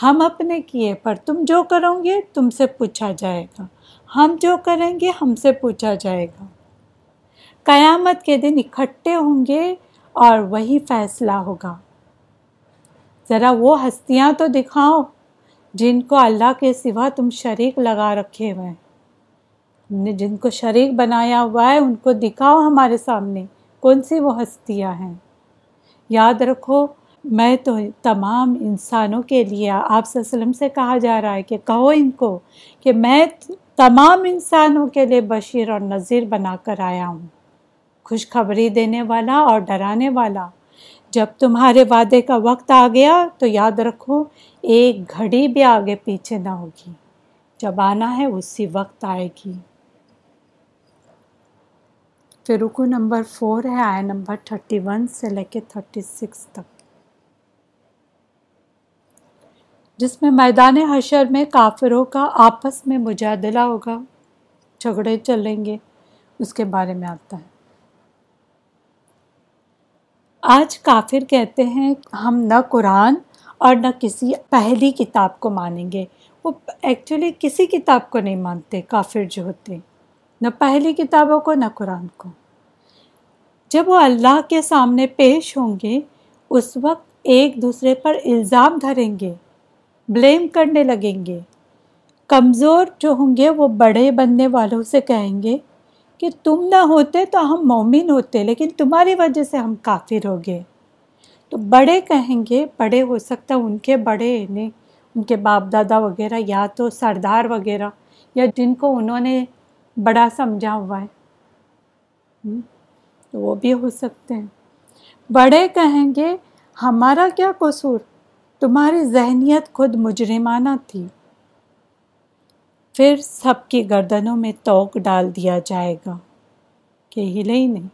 ہم اپنے کیے پر، تم جو کرو گے، تم سے پوچھا جائے گا۔ ہم جو کریں گے، ہم سے پوچھا جائے گا۔ قیامت کے دن اکٹھے ہوں گے اور وہی فیصلہ ہوگا۔ ذرا وہ ہستیاں تو دکھاؤ جن کو اللہ کے سوا تم شریک لگا رکھے ہوئے نے جن کو شریک بنایا ہوا ہے، ان کو دکھاؤ ہمارے سامنے۔ کون سی وہ ہستیاں ہیں؟ یاد رکھو، میں تو تمام انسانوں کے لیے آپ صلی اللہ علیہ وسلم سے کہا جا رہا ہے کہ کہو ان کو کہ میں تمام انسانوں کے لیے بشیر اور نذیر بنا کر آیا ہوں۔ خوشخبری دینے والا اور ڈرانے والا۔ جب تمہارے وعدے کا وقت آ گیا تو یاد رکھو، ایک گھڑی بھی آگے پیچھے نہ ہوگی۔ جب آنا ہے اسی وقت آئے گی۔ پھر رکو نمبر فور ہے، آئے نمبر تھرٹی ون سے لے کے تھرٹی سکس تک۔ جس میں میدان حشر میں کافروں کا آپس میں مجادلہ ہوگا، جھگڑے چلیں گے، اس کے بارے میں آتا ہے۔ آج کافر کہتے ہیں، ہم نہ قرآن اور نہ کسی پہلی کتاب کو مانیں گے۔ وہ ایکچولی کسی کتاب کو نہیں مانتے، کافر جو ہوتے نہ پہلی کتابوں کو، نہ قرآن کو۔ جب وہ اللہ کے سامنے پیش ہوں گے، اس وقت ایک دوسرے پر الزام دھریں گے، بلیم کرنے لگیں گے۔ کمزور جو ہوں گے، وہ بڑے بننے والوں سے کہیں گے کہ تم نہ ہوتے تو ہم مومن ہوتے، لیکن تمہاری وجہ سے ہم کافر ہو گئے۔ تو بڑے کہیں گے، بڑے ہو سکتا ان کے بڑے انہیں ان کے باپ دادا وغیرہ یا تو سردار وغیرہ یا جن کو انہوں نے بڑا سمجھا ہوا ہے۔ تو وہ بھی ہو سکتے ہیں۔ بڑے کہیں گے، ہمارا کیا قصور؟ تمہاری ذہنیت خود مجرمانہ تھی۔ پھر سب کی گردنوں میں توق ڈال دیا جائے گا۔ کہ ہلے ہی نہیں۔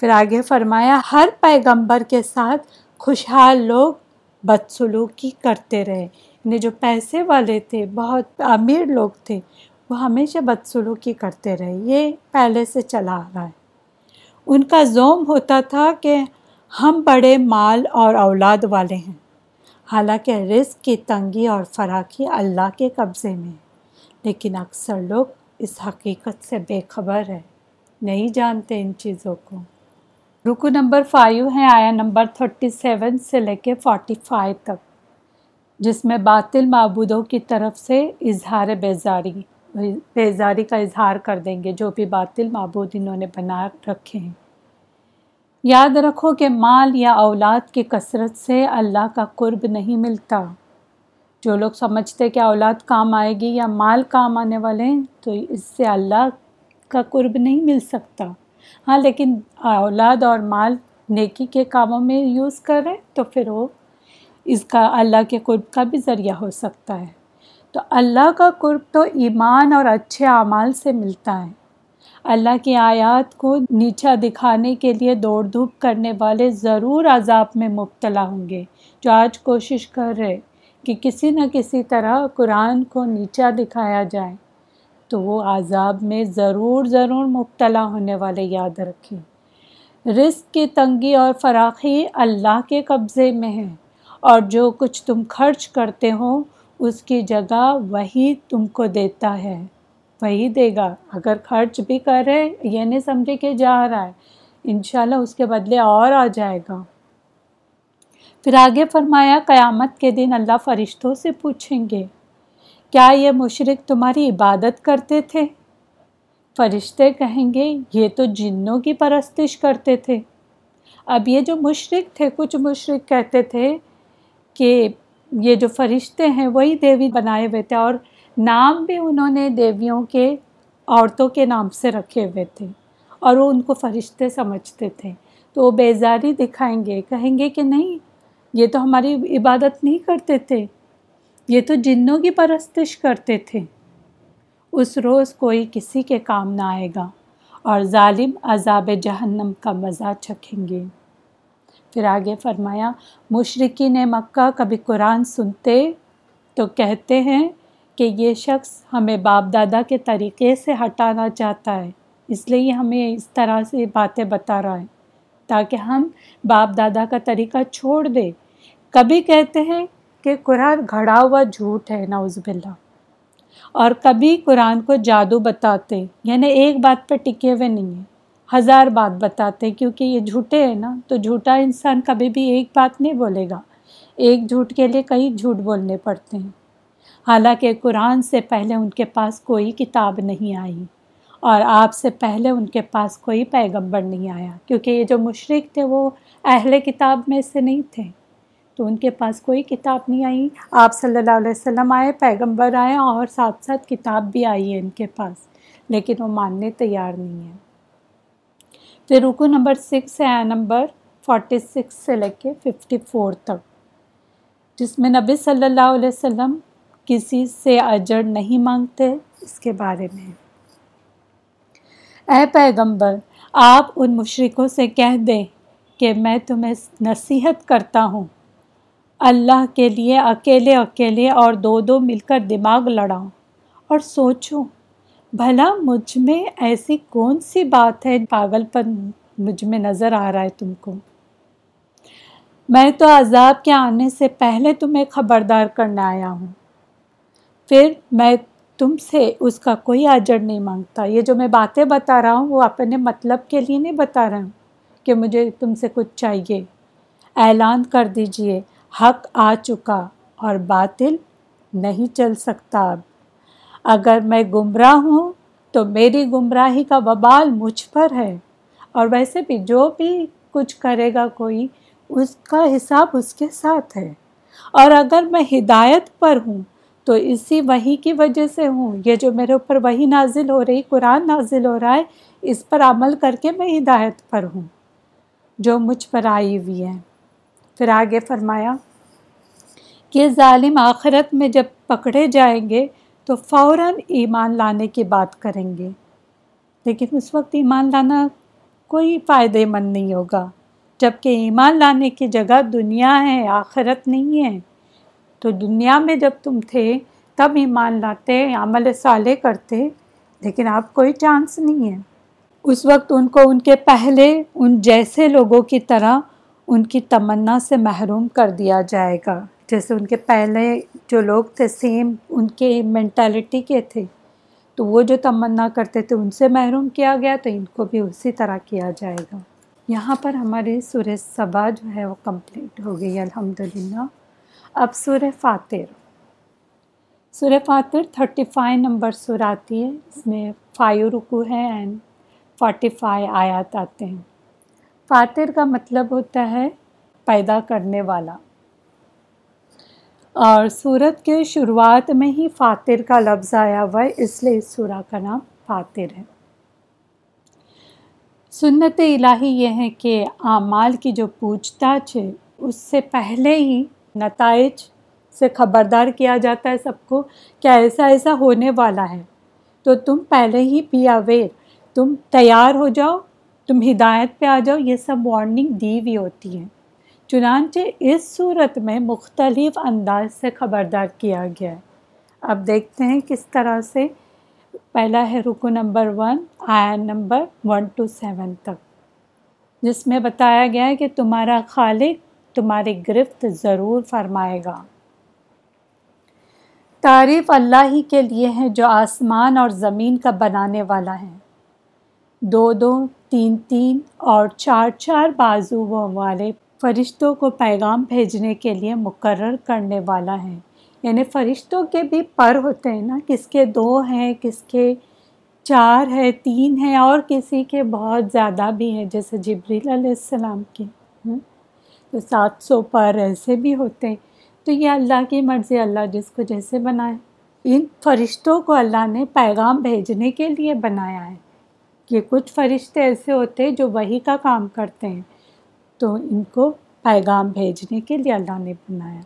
پھر آگے فرمایا، ہر پیغمبر کے ساتھ خوشحال لوگ بدسلوکی کرتے رہے۔ یعنی جو پیسے والے تھے، بہت امیر لوگ تھے وہ ہمیشہ بدسلوکی کرتے رہے۔ یہ پہلے سے چلا آ رہا ہے۔ ان کا زوم ہوتا تھا کہ ہم بڑے مال اور اولاد والے ہیں۔ حالانکہ رزق کی تنگی اور فراخی اللہ کے قبضے میں لیکن اکثر لوگ اس حقیقت سے بے خبر ہے نہیں جانتے ان چیزوں کو۔ رکو نمبر فائیو ہے، آیا نمبر تھرٹی سیون سے لے کے فورٹی فائیو تک، جس میں باطل معبودوں کی طرف سے اظہار بیزاری۔ بیزاری کا اظہار کر دیں گے جو بھی باطل معبود انہوں نے بنا رکھے ہیں۔ یاد رکھو کہ مال یا اولاد کی کثرت سے اللہ کا قرب نہیں ملتا۔ جو لوگ سمجھتے کہ اولاد کام آئے گی یا مال کام آنے والے ہیں، تو اس سے اللہ کا قرب نہیں مل سکتا۔ ہاں لیکن اولاد اور مال نیکی کے کاموں میں یوز کریں تو پھر وہ اس کا، اللہ کے قرب کا بھی ذریعہ ہو سکتا ہے۔ تو اللہ کا قرب تو ایمان اور اچھے اعمال سے ملتا ہے۔ اللہ کی آیات کو نیچا دکھانے کے لیے دوڑ دھوپ کرنے والے ضرور عذاب میں مبتلا ہوں گے، جو آج کوشش کر رہے کہ کسی نہ کسی طرح قرآن کو نیچا دکھایا جائے۔ تو وہ عذاب میں ضرور ضرور مبتلا ہونے والے یاد رکھیں۔ رزق کی تنگی اور فراخی اللہ کے قبضے میں ہے اور جو کچھ تم خرچ کرتے ہو اس کی جگہ وہی تم کو دیتا ہے۔ وہی دے گا۔ اگر خرچ بھی کرے یہ نہیں سمجھے کہ جا رہا ہے۔ انشاءاللہ اس کے بدلے اور آ جائے گا۔ پھر آگے فرمایا، قیامت کے دن اللہ فرشتوں سے پوچھیں گے، کیا یہ مشرق تمہاری عبادت کرتے تھے؟ فرشتے کہیں گے، یہ تو جنوں کی پرستش کرتے تھے۔ اب یہ جو مشرق تھے، کچھ مشرق کہتے تھے کہ یہ جو فرشتے ہیں وہی دیوی بنائے ہوئے تھے اور نام بھی انہوں نے دیویوں کے عورتوں کے نام سے رکھے ہوئے تھے اور وہ ان کو فرشتے سمجھتے تھے۔ تو وہ بیزاری دکھائیں گے، کہیں گے کہ نہیں، یہ تو ہماری عبادت نہیں کرتے تھے، یہ تو جنوں کی پرستش کرتے تھے۔ اس روز کوئی کسی کے کام نہ آئے گا اور ظالم عذاب جہنم کا مزہ چکھیں گے۔ پھر آگے فرمایا مشرقین مکہ کبھی قرآن سنتے تو کہتے ہیں کہ یہ شخص ہمیں باپ دادا کے طریقے سے ہٹانا چاہتا ہے، اس لیے ہمیں اس طرح سے باتیں بتا رہا ہے، تاکہ ہم باپ دادا کا طریقہ چھوڑ دیں کبھی کہتے ہیں کہ قرآن گھڑا ہوا جھوٹ ہے، نعوذ باللہ۔ اور کبھی قرآن کو جادو بتاتے یعنی ایک بات پہ ٹکے ہوئے نہیں ہیں۔ ہزار بات بتاتے کیونکہ یہ جھوٹے ہیں نا۔ تو جھوٹا انسان کبھی بھی ایک بات نہیں بولے گا۔ ایک جھوٹ کے لیے کئی جھوٹ بولنے پڑتے ہیں۔ حالانکہ قرآن سے پہلے ان کے پاس کوئی کتاب نہیں آئی۔ اور آپ سے پہلے ان کے پاس کوئی پیغمبر نہیں آیا۔ کیونکہ یہ جو مشرق تھے، وہ اہل کتاب میں سے نہیں تھے۔ تو ان کے پاس کوئی کتاب نہیں آئی۔ آپ صلی اللہ علیہ وسلم آئے، پیغمبر آئے اور ساتھ ساتھ کتاب بھی آئی ہے ان کے پاس۔ لیکن وہ ماننے تیار نہیں ہیں۔ پھر رکو نمبر سکس ہے، نمبر فورٹی سکس سے لے کے ففٹی فور تک۔ جس میں نبی صلی اللہ علیہ وسلم کسی سے اجڑ نہیں مانگتے، اس کے بارے میں۔ اے پیغمبر، آپ ان مشرقوں سے کہہ دیں کہ میں تمہیں نصیحت کرتا ہوں۔ اللہ کے لیے اکیلے اکیلے اور دو دو مل کر دماغ لڑاؤ اور سوچو بھلا مجھ میں ایسی کون سی بات ہے پاگل پن مجھ میں نظر آ رہا ہے تم کو؟ میں تو عذاب کے آنے سے پہلے تمہیں خبردار کرنے آیا ہوں۔ پھر میں تم سے اس کا کوئی اجر نہیں مانگتا۔ یہ جو میں باتیں بتا رہا ہوں وہ اپنے مطلب کے لیے نہیں بتا رہا ہوں کہ مجھے تم سے کچھ چاہیے۔ اعلان کر دیجیے، حق آ چکا اور باطل نہیں چل سکتا اب۔ اگر میں گمراہ ہوں تو میری گمراہی کا وبال مجھ پر ہے۔ اور ویسے بھی جو بھی کچھ کرے گا کوئی، اس کا حساب اس کے ساتھ ہے۔ اور اگر میں ہدایت پر ہوں تو اسی وہی کی وجہ سے ہوں۔ یہ جو میرے اوپر وہی نازل ہو رہی، قرآن نازل ہو رہا ہے، اس پر عمل کر کے میں ہدایت پر ہوں، جو مجھ پر آئی ہوئی ہے۔ پھر آگے فرمایا کہ ظالم آخرت میں جب پکڑے جائیں گے تو فوراً ایمان لانے کی بات کریں گے۔ لیکن اس وقت ایمان لانا کوئی فائدے مند نہیں ہوگا۔ جبکہ ایمان لانے کی جگہ دنیا ہے، آخرت نہیں ہے۔ تو دنیا میں جب تم تھے، تب ایمان لاتے، عمل صالح کرتے، لیکن اب کوئی چانس نہیں ہے۔ اس وقت ان کو ان کے پہلے، ان جیسے لوگوں کی طرح ان کی تمنا سے محروم کر دیا جائے گا۔ جیسے ان کے پہلے جو لوگ تھے سیم ان کے مینٹالٹی کے تھے۔ تو وہ جو تمنا کرتے تھے، ان سے محروم کیا گیا تو ان کو بھی اسی طرح کیا جائے گا۔ یہاں پر ہماری سورہ صبا جو ہے وہ کمپلیٹ ہو گئی الحمد للہ اب سورہ فاتر۔ سورہ فاتر تھرٹی فائیو نمبر سور آتی ہے، اس میں فائیو رکو ہے اینڈ فورٹی فائیو آیات آتے ہیں۔ فاتر کا مطلب ہوتا ہے پیدا کرنے والا۔ اور سورت کے شروعات میں ہی فاتر کا لفظ آیا ہوا ہے، اس لیے اس سورہ کا نام فاتر ہے۔ سنت الہی یہ ہے کہ اعمال کی جو پوچھ تاچھ ہے، اس سے پہلے ہی نتائج سے خبردار کیا جاتا ہے سب کو کہ ایسا ایسا ہونے والا ہے۔ تو تم پہلے ہی بی اویئر تم تیار ہو جاؤ، تم ہدایت پہ آ جاؤ، یہ سب وارننگ دی ہوئی ہوتی ہے چنانچہ اس صورت میں مختلف انداز سے خبردار کیا گیا۔ ہے اب دیکھتے ہیں کس طرح سے۔ پہلا ہے رکو نمبر ون، آیا نمبر ون ٹو سیون تک۔ جس میں بتایا گیا ہے کہ تمہارا خالق تمہاری گرفت ضرور فرمائے گا۔ تعریف اللہ ہی کے لیے ہے جو آسمان اور زمین کا بنانے والا ہے۔ دو دو، تین تین اور چار چار بازو والے فرشتوں کو پیغام بھیجنے کے لیے مقرر کرنے والا ہے۔ یعنی فرشتوں کے بھی پر ہوتے ہیں نا، کس کے دو ہیں، کس کے چار ہے تین ہیں، اور کسی کے بہت زیادہ بھی ہیں، جیسے جبریل علیہ السلام کے۔ تو سات سو پر ایسے بھی ہوتے ہیں۔ تو یہ اللہ کی مرضی، اللہ جس کو جیسے بنائے۔ ان فرشتوں کو اللہ نے پیغام بھیجنے کے لیے بنایا ہے۔ کہ کچھ فرشتے ایسے ہوتے ہیں جو وہی کا کام کرتے ہیں۔ تو ان کو پیغام بھیجنے کے لیے اللہ نے بنایا۔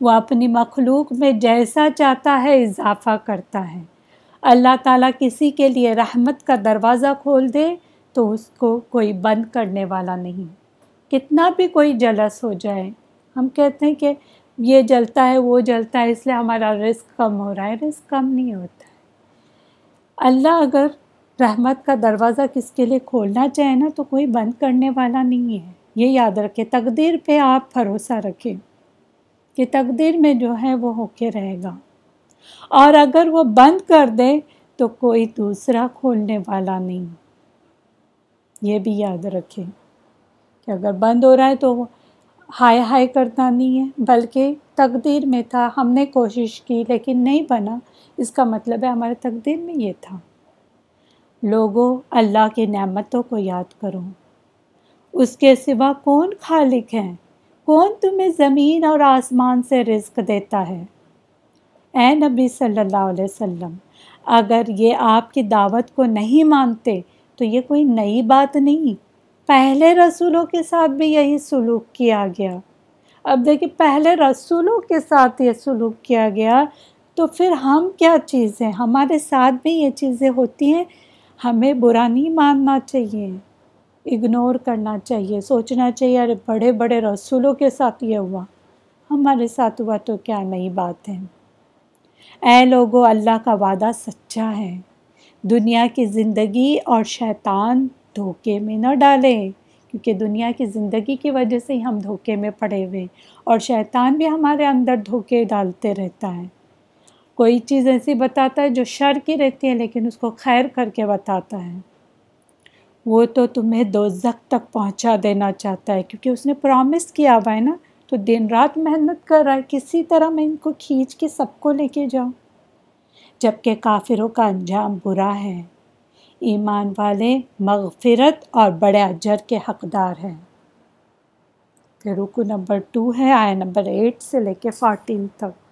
وہ اپنی مخلوق میں جیسا چاہتا ہے اضافہ کرتا ہے۔ اللہ تعالیٰ کسی کے لیے رحمت کا دروازہ کھول دے تو اس کو کوئی بند کرنے والا نہیں۔ کتنا بھی کوئی جلس ہو جائے، ہم کہتے ہیں کہ یہ جلتا ہے، وہ جلتا ہے، اس لیے ہمارا رزق کم ہو رہا ہے۔ رزق کم نہیں ہوتا۔ ہے اللہ اگر رحمت کا دروازہ کس کے لیے کھولنا چاہے نا، تو کوئی بند کرنے والا نہیں ہے۔ یہ یاد رکھے تقدیر پہ آپ بھروسہ رکھیں کہ تقدیر میں جو ہے وہ ہو کے رہے گا۔ اور اگر وہ بند کر دے تو کوئی دوسرا کھولنے والا نہیں۔ یہ بھی یاد رکھے کہ اگر بند ہو رہا ہے تو ہائے ہائے کرنا نہیں ہے، بلکہ تقدیر میں تھا، ہم نے کوشش کی لیکن نہیں بنا۔ اس کا مطلب ہے ہمارے تقدیر میں یہ تھا۔ لوگوں، اللہ کی نعمتوں کو یاد کرو۔ اس کے سوا کون خالق ہیں کون تمہیں زمین اور آسمان سے رزق دیتا ہے؟ اے نبی صلی اللہ علیہ وسلم، اگر یہ آپ کی دعوت کو نہیں مانتے تو یہ کوئی نئی بات نہیں۔ پہلے رسولوں کے ساتھ بھی یہی سلوک کیا گیا۔ اب دیکھیں پہلے رسولوں کے ساتھ یہ سلوک کیا گیا تو پھر ہم کیا چیز ہیں ہمارے ساتھ بھی یہ چیزیں ہوتی ہیں۔ ہمیں برا نہیں ماننا چاہیے۔ اگنور کرنا چاہیے، سوچنا چاہیے، ارے بڑے بڑے رسولوں کے ساتھ یہ ہوا۔ ہمارے ساتھ ہوا تو کیا نئی بات ہے۔ اے لوگو، اللہ کا وعدہ سچا ہے۔ دنیا کی زندگی اور شیطان دھوکے میں نہ ڈالیں کیونکہ دنیا کی زندگی کی وجہ سے ہی ہم دھوکے میں پڑے ہوئے۔ اور شیطان بھی ہمارے اندر دھوکے ڈالتے رہتا ہے۔ کوئی چیز ایسی بتاتا ہے جو شر کی رہتی ہے، لیکن اس کو خیر کر کے بتاتا ہے۔ وہ تو تمہیں دو تک پہنچا دینا چاہتا ہے، کیونکہ اس نے پرومس کیا ہوا ہے نا۔ تو دن رات محنت کر رہا ہے، کسی طرح میں ان کو کھینچ کے سب کو لے کے جاؤں۔ جبکہ کافروں کا انجام برا ہے۔ ایمان والے مغفرت اور بڑے اجر کے حقدار ہیں۔ پھر رکو نمبر ٹو ہے آیا نمبر ایٹ سے لے کے فورٹین تک۔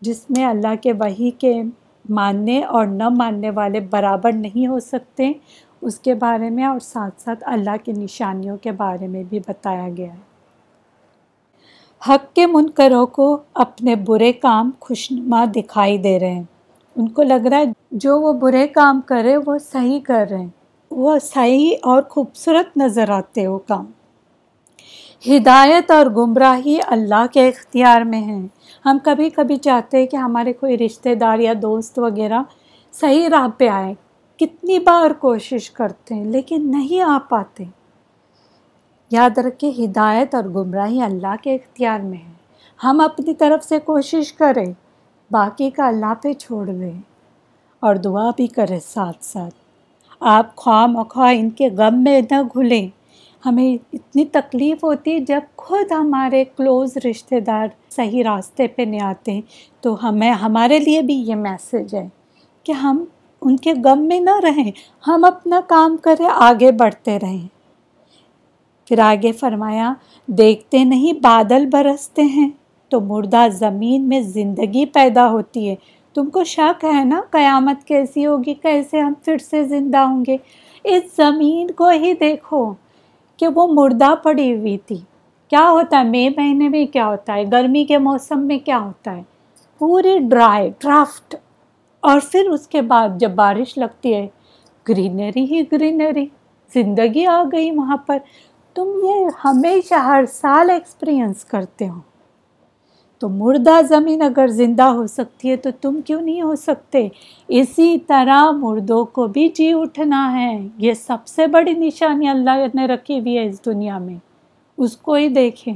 جس میں اللہ کے وہی کے ماننے اور نہ ماننے والے برابر نہیں ہو سکتے اس کے بارے میں اور ساتھ ساتھ اللہ کی نشانیوں کے بارے میں بھی بتایا گیا ہے۔ حق کے منکروں کو اپنے برے کام خوشنما دکھائی دے رہے ہیں۔ ان کو لگ رہا ہے جو وہ برے کام کرے وہ صحیح کر رہے ہیں۔ وہ صحیح اور خوبصورت نظر آتے وہ کام۔ ہدایت اور گمراہی اللہ کے اختیار میں ہیں۔ ہم کبھی کبھی چاہتے ہیں کہ ہمارے کوئی رشتہ دار یا دوست وغیرہ صحیح راہ پہ آئے۔ کتنی بار کوشش کرتے ہیں لیکن نہیں آ پاتے۔ یاد رکھے ہدایت اور گمراہی اللہ کے اختیار میں ہے۔ ہم اپنی طرف سے کوشش کریں، باقی کا اللہ پہ چھوڑ دیں۔ اور دعا بھی کریں ساتھ ساتھ۔ آپ خواہ مخواہ ان کے غم میں نہ گھلیں۔ ہمیں اتنی تکلیف ہوتی ہے جب خود ہمارے کلوز رشتہ دار صحیح راستے پہ نہیں آتے تو ہمیں، ہمارے لیے بھی یہ میسیج ہے کہ ہم ان کے غم میں نہ رہیں۔ ہم اپنا کام کریں، آگے بڑھتے رہیں۔ پھر آگے فرمایا، دیکھتے نہیں بادل برستے ہیں، تو مردہ زمین میں زندگی پیدا ہوتی ہے۔ تم کو شک ہے نا، قیامت کیسی ہوگی، کیسے ہم پھر سے زندہ ہوں گے؟ اس زمین کو ہی دیکھو کہ وہ مردہ پڑی ہوئی تھی۔ کیا ہوتا ہے؟ مئی مہینے میں کیا ہوتا ہے؟ گرمی کے موسم میں کیا ہوتا ہے؟ پوری ڈرائی، ڈرافٹ۔ اور پھر اس کے بعد جب بارش لگتی ہے، گرینری ہی گرینری، زندگی آ گئی وہاں پر۔ تم یہ ہمیشہ ہر سال ایکسپیرئنس کرتے ہو۔ تو مردہ زمین اگر زندہ ہو سکتی ہے تو تم کیوں نہیں ہو سکتے؟ اسی طرح مردوں کو بھی جی اٹھنا ہے۔ یہ سب سے بڑی نشانی اللہ نے رکھی ہوئی ہے اس دنیا میں۔ اس کو ہی دیکھیں۔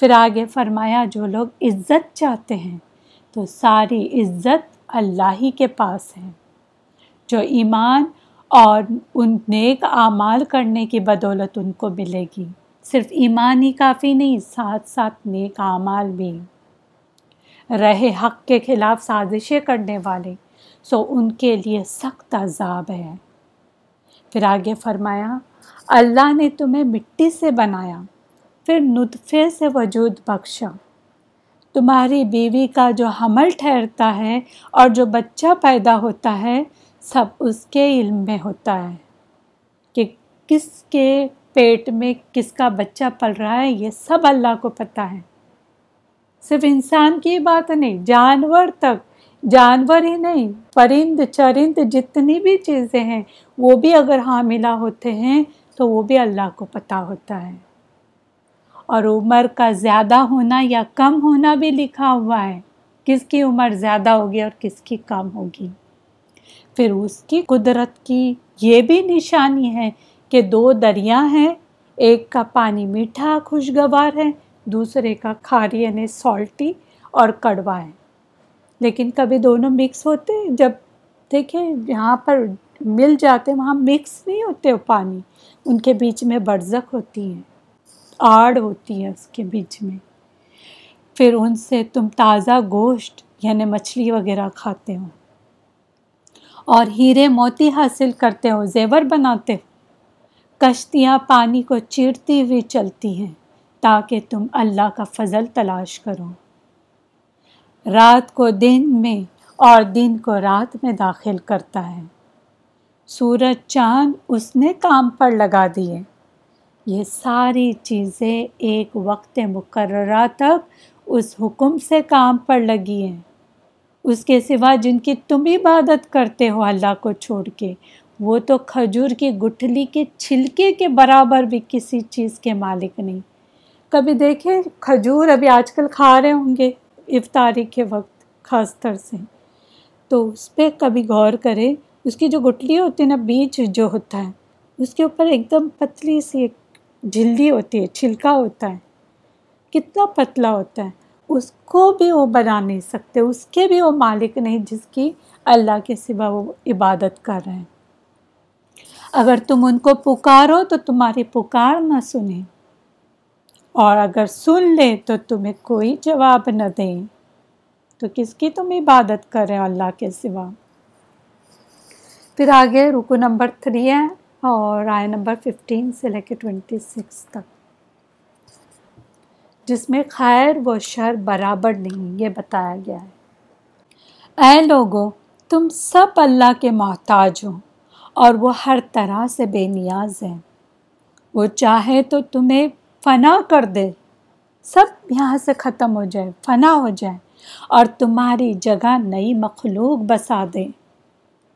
پھر آگے فرمایا، جو لوگ عزت چاہتے ہیں تو ساری عزت اللہ ہی کے پاس ہے جو ایمان اور ان نیک اعمال کرنے کی بدولت ان کو ملے گی۔ صرف ایمان ہی کافی نہیں، ساتھ ساتھ نیک اعمال بھی۔ رہے حق کے خلاف سازشیں کرنے والے، سو ان کے لیے سخت عذاب ہے۔ پھر آگے فرمایا، اللہ نے تمہیں مٹی سے بنایا، پھر نطفے سے وجود بخشا۔ تمہاری بیوی کا جو حمل ٹھہرتا ہے اور جو بچہ پیدا ہوتا ہے، سب اس کے علم میں ہوتا ہے۔ کہ کس کے پیٹ میں کس کا بچہ پل رہا ہے، یہ سب اللہ کو پتہ ہے۔ صرف انسان کی بات نہیں، جانور تک۔ جانور ہی نہیں پرند چرند جتنی بھی چیزیں ہیں، وہ بھی اگر حاملہ ہوتے ہیں تو وہ بھی اللہ کو پتہ ہوتا ہے۔ اور عمر کا زیادہ ہونا یا کم ہونا بھی لکھا ہوا ہے۔ کس کی عمر زیادہ ہوگی اور کس کی کم ہوگی؟ پھر اس کی قدرت کی یہ بھی نشانی ہے کہ دو دریا ہیں، ایک کا پانی میٹھا، خوشگوار ہے، دوسرے کا کھاری یعنی سالٹی اور کڑوا ہے۔ لیکن کبھی دونوں مکس ہوتے جب دیکھیں یہاں پر مل جاتے وہاں مکس نہیں ہوتے وہ پانی۔ ان کے بیچ میں برزک ہوتی ہیں۔ آڑ ہوتی ہے اس کے بیچ میں۔ پھر ان سے تم تازہ گوشت یعنی مچھلی وغیرہ کھاتے ہو۔ اور ہیرے موتی حاصل کرتے ہو، زیور بناتے ہو۔ کشتیاں پانی کو چیرتی ہوئی چلتی ہیں تاکہ تم اللہ کا فضل تلاش کرو۔ رات کو دن میں اور دن کو رات میں داخل کرتا ہے۔ سورج چاند اس نے کام پر لگا دیے۔ یہ ساری چیزیں ایک وقت مقررہ تک اس حکم سے کام پر لگی ہیں۔ اس کے سوا جن کی تم عبادت کرتے ہو اللہ کو چھوڑ کے، وہ تو کھجور کی گٹھلی کے چھلکے کے برابر بھی کسی چیز کے مالک نہیں۔ کبھی دیکھیں کھجور ابھی آج کل کھا رہے ہوں گے افطاری کے وقت، خاص طر سے۔ تو اس پہ کبھی غور کرے، اس کی جو گٹلی ہوتی ہے نا، بیج جو ہوتا ہے، اس کے اوپر ایک دم پتلی سی ایک جلدی ہوتی ہے، چھلکا ہوتا ہے، کتنا پتلا ہوتا ہے۔ اس کو بھی وہ بنا نہیں سکتے، اس کے بھی وہ مالک نہیں جس کی اللہ کے سوا وہ عبادت کر رہے ہیں۔ اگر تم ان کو پکارو تو تمہاری پکار نہ سنیں، اور اگر سن لے تو تمہیں کوئی جواب نہ دیں۔ تو کس کی تم عبادت کریں اللہ کے سوا؟ پھر آگے رکو نمبر تھری ہے۔ اور آئے نمبر ففٹین سے لے کے ٹوینٹی سکس تک۔ جس میں خیر و شر برابر نہیں، یہ بتایا گیا ہے۔ اے لوگوں تم سب اللہ کے محتاج ہو اور وہ ہر طرح سے بے نیاز ہیں۔ وہ چاہے تو تمہیں فنا کر دے۔ سب یہاں سے ختم ہو جائے، فنا ہو جائے اور تمہاری جگہ نئی مخلوق بسا دے۔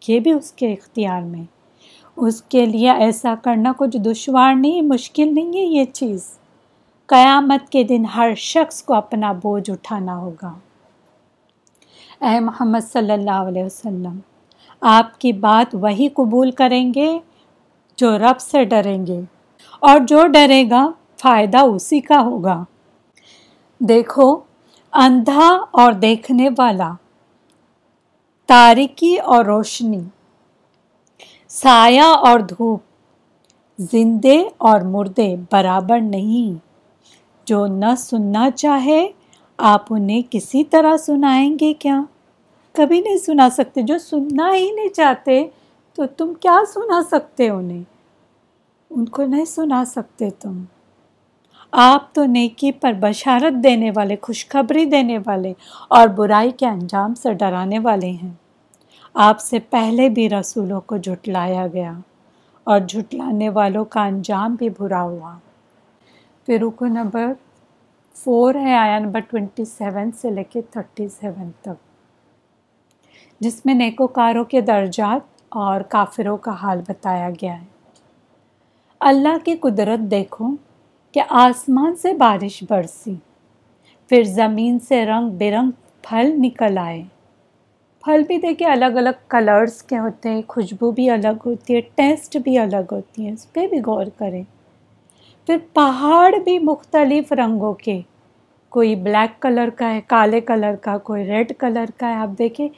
یہ بھی اس کے اختیار میں۔ اس کے لیے ایسا کرنا کچھ دشوار نہیں، مشکل نہیں ہے یہ چیز۔ قیامت کے دن ہر شخص کو اپنا بوجھ اٹھانا ہوگا۔ اے محمد صلی اللہ علیہ وسلم، آپ کی بات وہی قبول کریں گے جو رب سے ڈریں گے۔ اور جو ڈرے گا، فائدہ اسی کا ہوگا۔ دیکھو، اندھا اور دیکھنے والا، تاریکی اور روشنی۔ سایہ اور دھوپ۔ زندے اور مردے برابر نہیں۔ جو نہ سننا چاہے، آپ انہیں کسی طرح سنائیں گے کیا؟ کبھی نہیں سنا سکتے۔ جو سننا ہی نہیں چاہتے، تو تم کیا سنا سکتے انہیں؟ ان کو نہیں سنا سکتے تم۔ آپ تو نیکی پر بشارت دینے والے، خوشخبری دینے والے اور برائی کے انجام سے ڈرانے والے ہیں۔ آپ سے پہلے بھی رسولوں کو جھٹلایا گیا اور جھٹلانے والوں کا انجام بھی برا ہوا۔ پھر رکو نمبر فور ہے، آیا نمبر ٹوینٹی سیون سے لے کے تھرٹی سیون تک۔ جس میں نیکوکاروں کے درجات اور کافروں کا حال بتایا گیا ہے۔ اللہ کی قدرت دیکھو کہ آسمان سے بارش برسی، پھر زمین سے رنگ برنگ پھل نکل آئے۔ پھل بھی دیکھیں الگ الگ کلرز کے ہوتے ہیں، خوشبو بھی الگ ہوتی ہے ٹیسٹ بھی الگ ہوتی ہے اس پہ بھی غور کریں۔ پھر پہاڑ بھی مختلف رنگوں کے، کوئی بلیک کلر کا ہے، کالے کلر کا، کوئی ریڈ کلر کا ہے۔ آپ دیکھیں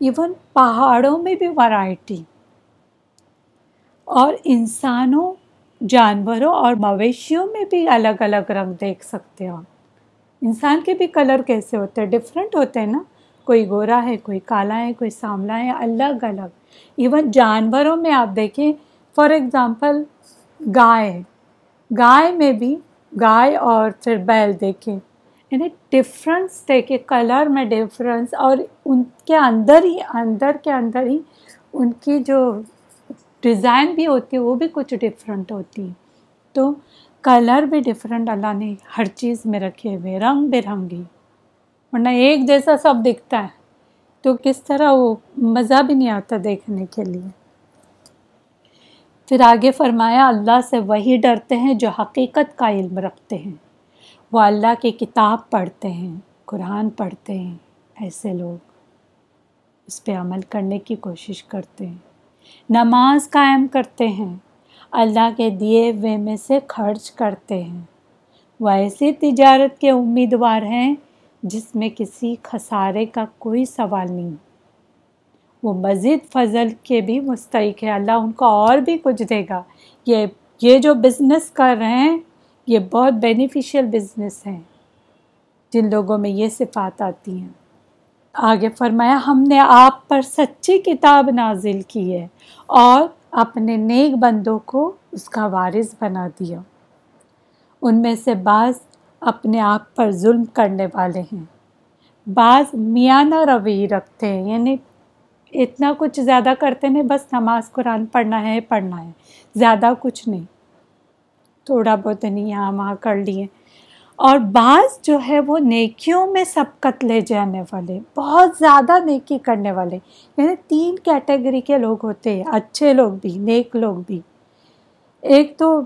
ایون پہاڑوں میں بھی ورائٹی اور انسانوں، جانوروں اور مویشیوں میں بھی الگ الگ رنگ دیکھ سکتے ہو انسان کے بھی کلر کیسے ہوتے ہیں؟ ڈفرینٹ ہوتے ہیں نا۔ کوئی گورا ہے، کوئی کالا ہے، کوئی ساملا ہے، الگ الگ۔ ایون جانوروں میں آپ دیکھیں فار ایگزامپل گائے۔ گائے میں بھی گائے اور پھر بیل دیکھیں۔ یعنی ڈفرینس دیکھیں کلر میں ڈفرینس اور ان کے اندر ہی، اندر کے اندر ہی ان کی جو ڈیزائن بھی ہوتی ہے، وہ بھی کچھ ڈفرینٹ ہوتی ہے۔ تو کلر بھی ڈفرینٹ اللہ نے ہر چیز میں رکھے ہوئے، رنگ برنگی۔ ورنہ ایک جیسا سب دکھتا ہے۔ تو کس طرح وہ مزہ بھی نہیں آتا دیکھنے کے لیے۔ پھر آگے فرمایا، اللہ سے وہی ڈرتے ہیں جو حقیقت کا علم رکھتے ہیں۔ وہ اللہ کی کتاب پڑھتے ہیں، قرآن پڑھتے ہیں۔ ایسے لوگ اس پہ عمل کرنے کی کوشش کرتے ہیں۔ نماز قائم کرتے ہیں، اللہ کے دیے ہوئے میں سے خرچ کرتے ہیں۔ وہ ایسی تجارت کے امیدوار ہیں جس میں کسی خسارے کا کوئی سوال نہیں۔ وہ مزید فضل کے بھی مستحق ہے۔ اللہ ان کو اور بھی کچھ دے گا۔ یہ یہ جو بزنس کر رہے ہیں، یہ بہت بینیفیشیل بزنس ہیں۔ جن لوگوں میں یہ صفات آتی ہیں۔ آگے فرمایا، ہم نے آپ پر سچی کتاب نازل کی ہے اور اپنے نیک بندوں کو اس کا وارث بنا دیا۔ ان میں سے بعض اپنے آپ پر ظلم کرنے والے ہیں۔ بعض میانہ روی رکھتے ہیں یعنی اتنا کچھ زیادہ کرتے نہیں، بس نماز قرآن پڑھنا ہے پڑھنا ہے، زیادہ کچھ نہیں۔ تھوڑا بہت نہیں یہاں وہاں کر لیے۔ اور بعض جو ہے وہ نیکیوں میں سبقت لے جانے والے، بہت زیادہ نیکی کرنے والے۔ یعنی تین کیٹیگری کے لوگ ہوتے ہیں، اچھے لوگ بھی، نیک لوگ بھی۔ ایک تو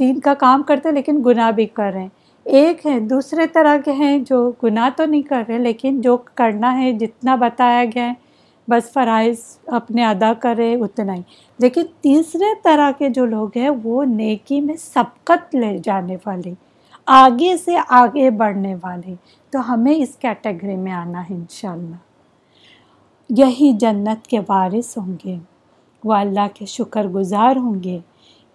دین کا کام کرتے لیکن گناہ بھی کر رہے ہیں۔ ایک ہیں، دوسرے طرح کے ہیں جو گناہ تو نہیں کر رہے، لیکن جو کرنا ہے، جتنا بتایا گیا ہے، بس فرائض اپنے ادا کرے، اتنا ہی۔ لیکن تیسرے طرح کے جو لوگ ہیں، وہ نیکی میں سبقت لے جانے والے، آگے سے آگے بڑھنے والے۔ تو ہمیں اس کیٹیگری میں آنا ہے، انشاءاللہ۔ یہی جنت کے وارث ہوں گے، وہ اللہ کے شکر گزار ہوں گے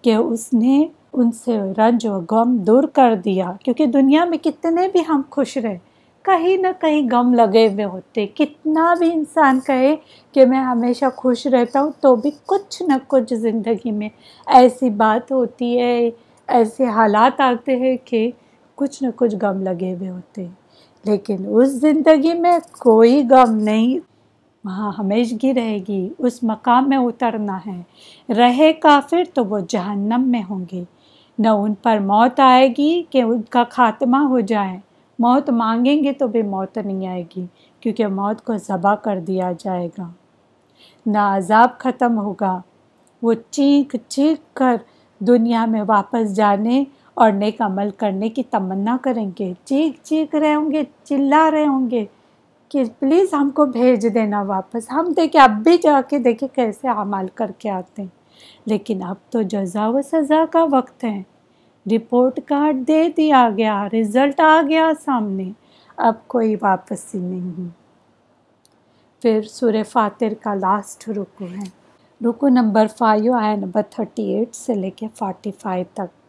کہ اس نے ان سے رنج و غم دور کر دیا، کیونکہ دنیا میں کتنے بھی ہم خوش رہے کہیں نہ کہیں غم لگے ہوئے ہوتے۔ کتنا بھی انسان کہے کہ میں ہمیشہ خوش رہتا ہوں، تو بھی کچھ نہ کچھ زندگی میں ایسی بات ہوتی ہے، ایسے حالات آتے ہیں کہ کچھ نہ کچھ غم لگے ہوئے ہوتے۔ لیکن اس زندگی میں کوئی غم نہیں، وہاں ہمیشگی رہے گی، اس مقام میں اترنا ہے۔ رہے کافر تو وہ جہنم میں ہوں گے۔ نہ ان پر موت آئے گی کہ ان کا خاتمہ ہو جائے۔ موت مانگیں گے تو بھی موت نہیں آئے گی، کیونکہ موت کو ذبح کر دیا جائے گا۔ نہ عذاب ختم ہوگا۔ وہ چیخ چیخ کر دنیا میں واپس جانے اور نیک عمل کرنے کی تمنا کریں گے۔ چیخ چیخ رہے ہوں گے، چلا رہے ہوں گے کہ پلیز ہم کو بھیج دینا واپس۔ ہم دیکھیں، اب بھی جا کے دیکھیں کیسے عمل کر کے آتے ہیں۔ لیکن اب تو جزا و سزا کا وقت ہے۔ رپورٹ کارڈ دے دیا گیا، رزلٹ آ گیا سامنے، اب کوئی واپسی نہیں۔ پھر سور فاتر کا لاسٹ رکو ہے۔ رکو نمبر فائیو آیا نمبر تھرٹی ایٹ سے لے کے فورٹی فائیو تک۔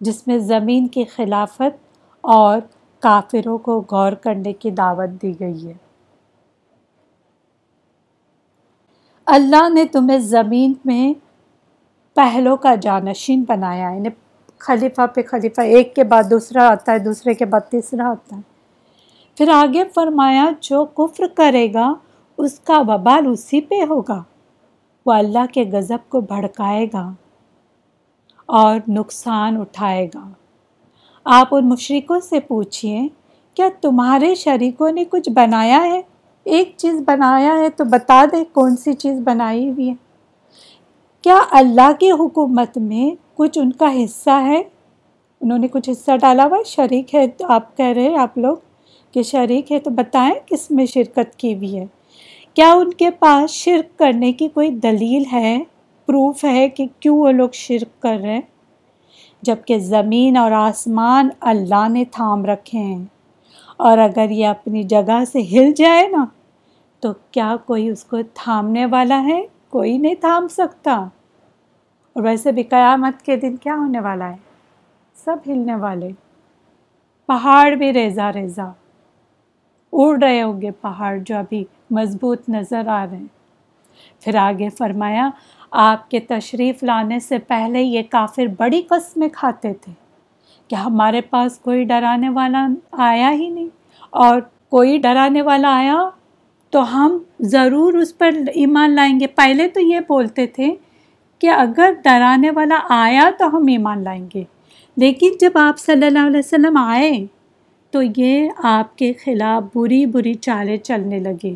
جس میں زمین کی خلافت اور کافروں کو غور کرنے کی دعوت دی گئی ہے۔ اللہ نے تمہیں زمین میں پہلوں کا جانشین بنایا ہے۔ خلیفہ پہ خلیفہ، ایک کے بعد دوسرا آتا ہے، دوسرے کے بعد تیسرا آتا ہے۔ پھر آگے فرمایا، جو کفر کرے گا، اس کا وبال اسی پہ ہوگا۔ وہ اللہ کے غضب کو بھڑکائے گا اور نقصان اٹھائے گا۔ آپ ان مشرقوں سے پوچھئے، کیا تمہارے شریکوں نے کچھ بنایا ہے؟ ایک چیز بنایا ہے تو بتا دے کون سی چیز بنائی ہوئی ہے؟ کیا اللہ کی حکومت میں کچھ ان کا حصہ ہے؟ انہوں نے کچھ حصہ ڈالا ہوا شریک ہے تو آپ کہہ رہے ہیں، آپ لوگ کہ شریک ہے تو بتائیں کس میں شرکت کی ہوئی ہے؟ کیا ان کے پاس شرک کرنے کی کوئی دلیل ہے؟ پروف ہے کہ کیوں وہ لوگ شرک کر رہے ہیں؟ جبکہ زمین اور آسمان اللہ نے تھام رکھے ہیں۔ اور اگر یہ اپنی جگہ سے ہل جائے نا، تو کیا کوئی اس کو تھامنے والا ہے؟ کوئی نہیں تھام سکتا۔ اور ویسے بھی قیامت کے دن کیا ہونے والا ہے؟ سب ہلنے والے۔ پہاڑ بھی ریزا ریزا اڑ رہے ہوں گے پہاڑ جو ابھی مضبوط نظر آ رہے ہیں۔ پھر آگے فرمایا، آپ کے تشریف لانے سے پہلے یہ کافر بڑی قسمیں کھاتے تھے۔ کہ ہمارے پاس کوئی ڈرانے والا آیا ہی نہیں؟ اور کوئی ڈرانے والا آیا تو ہم ضرور اس پر ایمان لائیں گے۔ پہلے تو یہ بولتے تھے کہ اگر ڈرانے والا آیا تو ہم ایمان لائیں گے۔ لیکن جب آپ صلی اللہ علیہ وسلم آئے تو یہ آپ کے خلاف بری بری چالیں چلنے لگے۔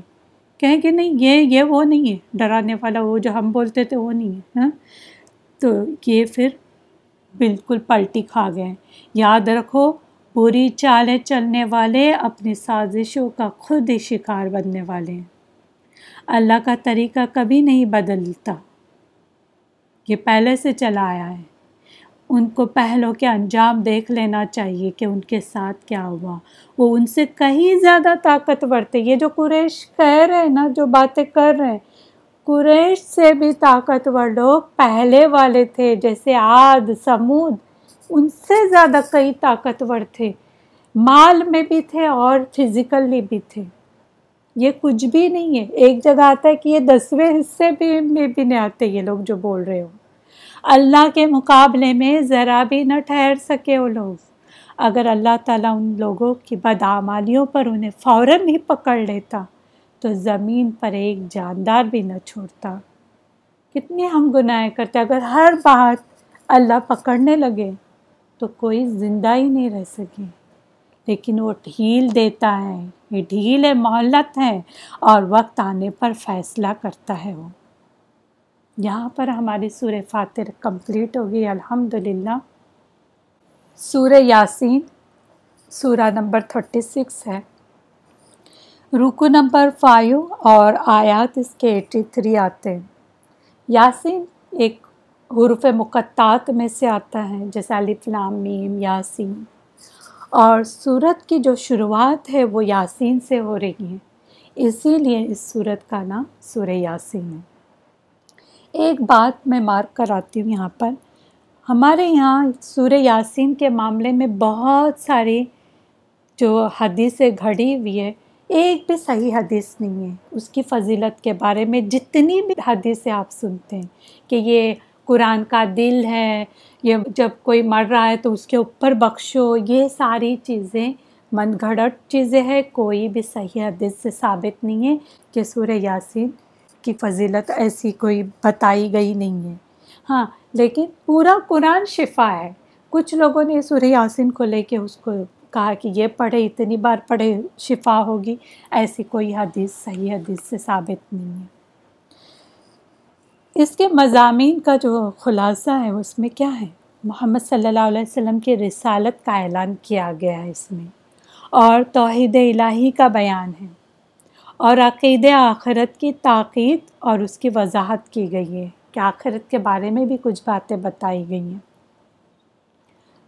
کہیں کہ نہیں، یہ یہ وہ نہیں ہے۔ ڈرانے والا وہ جو ہم بولتے تھے وہ نہیں ہے ہاں؟ تو یہ پھر بالکل پلٹی کھا گئے۔ یاد رکھو، بری چالیں چلنے والے اپنی سازشوں کا خود ہی شکار بننے والے ہیں۔ اللہ کا طریقہ کبھی نہیں بدلتا۔ یہ پہلے سے چلا آیا ہے۔ ان کو پہلوں کے انجام دیکھ لینا چاہیے کہ ان کے ساتھ کیا ہوا۔ وہ ان سے کہیں زیادہ طاقتور تھے۔ یہ جو قریش کہہ رہے ہیں نا، جو باتیں کر رہے ہیں، قریش سے بھی طاقتور لوگ پہلے والے تھے، جیسے آد سمود، ان سے زیادہ کئی طاقتور تھے۔ مال میں بھی تھے اور فزیکلی بھی تھے۔ یہ کچھ بھی نہیں ہے۔ ایک جگہ آتا ہے کہ یہ دسویں حصے بھی میں بھی نہیں آتے، یہ لوگ جو بول رہے ہو اللہ کے مقابلے میں ذرا بھی نہ ٹھہر سکے وہ لوگ۔ اگر اللہ تعالیٰ ان لوگوں کی بدعمالیوں پر انہیں فوراً ہی پکڑ لیتا، تو زمین پر ایک جاندار بھی نہ چھوڑتا۔ کتنے ہم گناہ کرتے، اگر ہر بات اللہ پکڑنے لگے تو کوئی زندہ ہی نہیں رہ سکے۔ لیکن وہ ڈھیل دیتا ہے، یہ ڈھیل ہے، مہلت ہے اور وقت آنے پر فیصلہ کرتا ہے وہ۔ یہاں پر ہماری سور فاتر کمپلیٹ ہوگی الحمد للہ سورہ یاسین، سورہ نمبر تھرٹی سکس ہے۔ رکو نمبر فائیو اور آیات اس کے ایٹی تھری آتے ہیں۔ یاسین ایک حروف مقطعات میں سے آتا ہے، جیسے الف لام میم، یاسین۔ اور سورت کی جو شروعات ہے، وہ یاسین سے ہو رہی ہے۔ اسی لیے اس صورت کا نام سورہ یاسین ہے۔ ایک بات میں مارک کراتی ہوں یہاں پر۔ ہمارے یہاں سورہ یاسین کے معاملے میں بہت ساری جو حدیثیں گھڑی ہوئی ہے، ایک بھی صحیح حدیث نہیں ہے۔ اس کی فضیلت کے بارے میں جتنی بھی حدیثیں آپ سنتے ہیں کہ یہ قرآن کا دل ہے، یہ جب کوئی مر رہا ہے تو اس کے اوپر بخشو، یہ ساری چیزیں من گھڑت چیزیں ہیں۔ کوئی بھی صحیح حدیث سے ثابت نہیں ہے کہ سورہ یاسین کی فضیلت ایسی کوئی بتائی گئی نہیں ہے۔ ہاں لیکن پورا قرآن شفا ہے۔ کچھ لوگوں نے سورہ یاسین کو لے کے اس کو کہا کہ یہ پڑھے، اتنی بار پڑھے، شفا ہوگی۔ ایسی کوئی حدیث، صحیح حدیث سے ثابت نہیں ہے۔ اس کے مضامین کا جو خلاصہ ہے، اس میں کیا ہے؟ محمد صلی اللہ علیہ وسلم کی رسالت کا اعلان کیا گیا ہے اس میں۔ اور توحید الہی کا بیان ہے۔ اور عقید آخرت کی تاقید اور اس کی وضاحت کی گئی ہے کہ آخرت کے بارے میں بھی کچھ باتیں بتائی گئی ہیں۔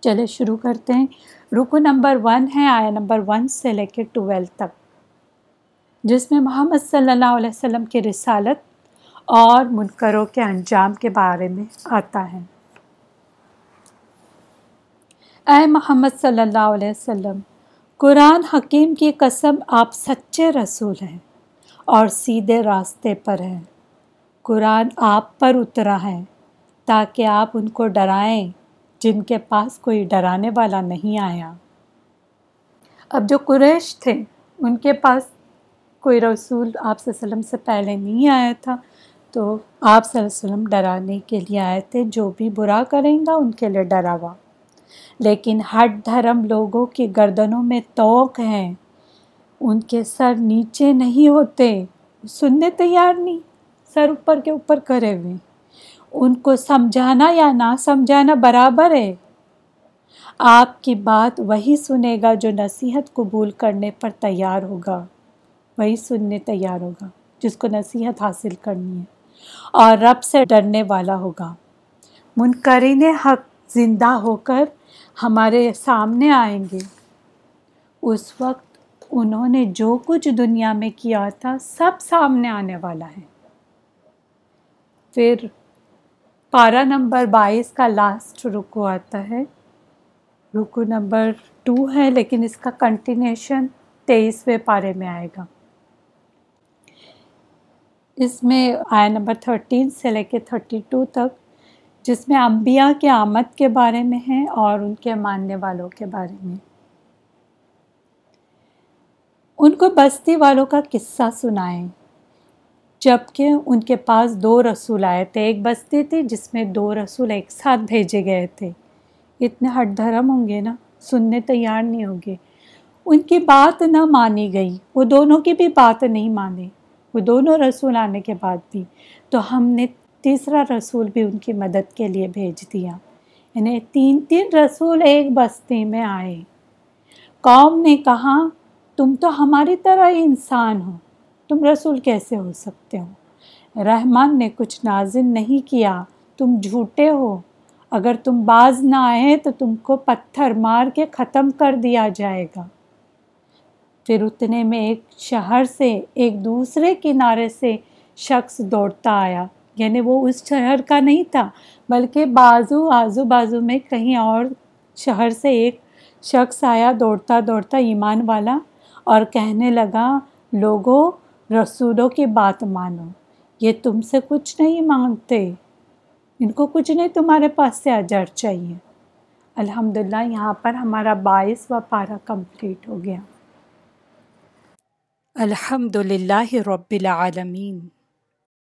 چلے شروع کرتے ہیں۔ رکو نمبر ون ہے، آیا نمبر ون سے لے کے ٹویلو تک۔ جس میں محمد صلی اللہ علیہ وسلم کی رسالت اور منکروں کے انجام کے بارے میں آتا ہے۔ اے محمد صلی اللہ علیہ وسلم قرآن حکیم کی قسم آپ سچے رسول ہیں اور سیدھے راستے پر ہیں۔ قرآن آپ پر اترا ہے تاکہ آپ ان کو ڈرائیں جن کے پاس کوئی ڈرانے والا نہیں آیا۔ اب جو قریش تھے، ان کے پاس کوئی رسول آپ صلی اللہ علیہ وسلم سے پہلے نہیں آیا تھا، تو آپ صلی اللہ علیہ وسلم ڈرانے کے لیے آئے تھے۔ جو بھی برا کریں گا، ان کے لیے ڈراوا۔ لیکن ہٹ دھرم لوگوں کی گردنوں میں توق ہیں۔ ان کے سر نیچے نہیں ہوتے۔ سننے تیار نہیں، سر اوپر کے اوپر کرے ہوئے۔ ان کو سمجھانا یا نہ سمجھانا برابر ہے۔ آپ کی بات وہی سنے گا جو نصیحت قبول کرنے پر تیار ہوگا۔ وہی سننے تیار ہوگا جس کو نصیحت حاصل کرنی ہے۔ اور رب سے ڈرنے والا ہوگا۔ منکرین حق زندہ ہو کر ہمارے سامنے آئیں گے۔ اس وقت انہوں نے جو کچھ دنیا میں کیا تھا سب سامنے آنے والا ہے۔ پھر پارا نمبر بائیس کا لاسٹ رکو آتا ہے۔ رکو نمبر ٹو ہے، لیکن اس کا کنٹینیشن تیئیسویں پارے میں آئے گا۔ اس میں آیا نمبر تھرٹین سے لے کے تھرٹی ٹو تک۔ جس میں انبیاء کے آمد کے بارے میں ہے اور ان کے ماننے والوں کے بارے میں۔ ان کو بستی والوں کا قصہ سنائیں جبکہ ان کے پاس دو رسول آئے تھے۔ ایک بستی تھی جس میں دو رسول ایک ساتھ بھیجے گئے تھے۔ اتنے ہٹ دھرم ہوں گے نا، سننے تیار نہیں ہوں گے۔ ان کی بات نہ مانی گئی، وہ دونوں کی بھی بات نہیں مانے۔ وہ دونوں رسول آنے کے بعد بھی۔ تو ہم نے تیسرا رسول بھی ان کی مدد کے لیے بھیج دیا۔ یعنی تین تین رسول ایک بستی میں آئے۔ قوم نے کہا، تم تو ہماری طرح ہی انسان ہو، تم رسول کیسے ہو سکتے ہو؟ رحمان نے کچھ نازل نہیں کیا، تم جھوٹے ہو۔ اگر تم باز نہ آئے تو تم کو پتھر مار کے ختم کر دیا جائے گا۔ پھر اتنے میں ایک شہر سے ایک دوسرے کنارے سے شخص دوڑتا آیا۔ یعنی وہ اس شہر کا نہیں تھا، بلکہ بازو آزو بازو میں کہیں اور شہر سے ایک شخص آیا دوڑتا دوڑتا ایمان والا اور کہنے لگا لوگوں رسولوں کی بات مانو، یہ تم سے کچھ نہیں مانگتے، ان کو کچھ نہیں تمہارے پاس سے اجر چاہیے۔ الحمد للہ یہاں پر ہمارا باعث و پارا کمپلیٹ ہو گیا۔ الحمد للہ رب العالمین۔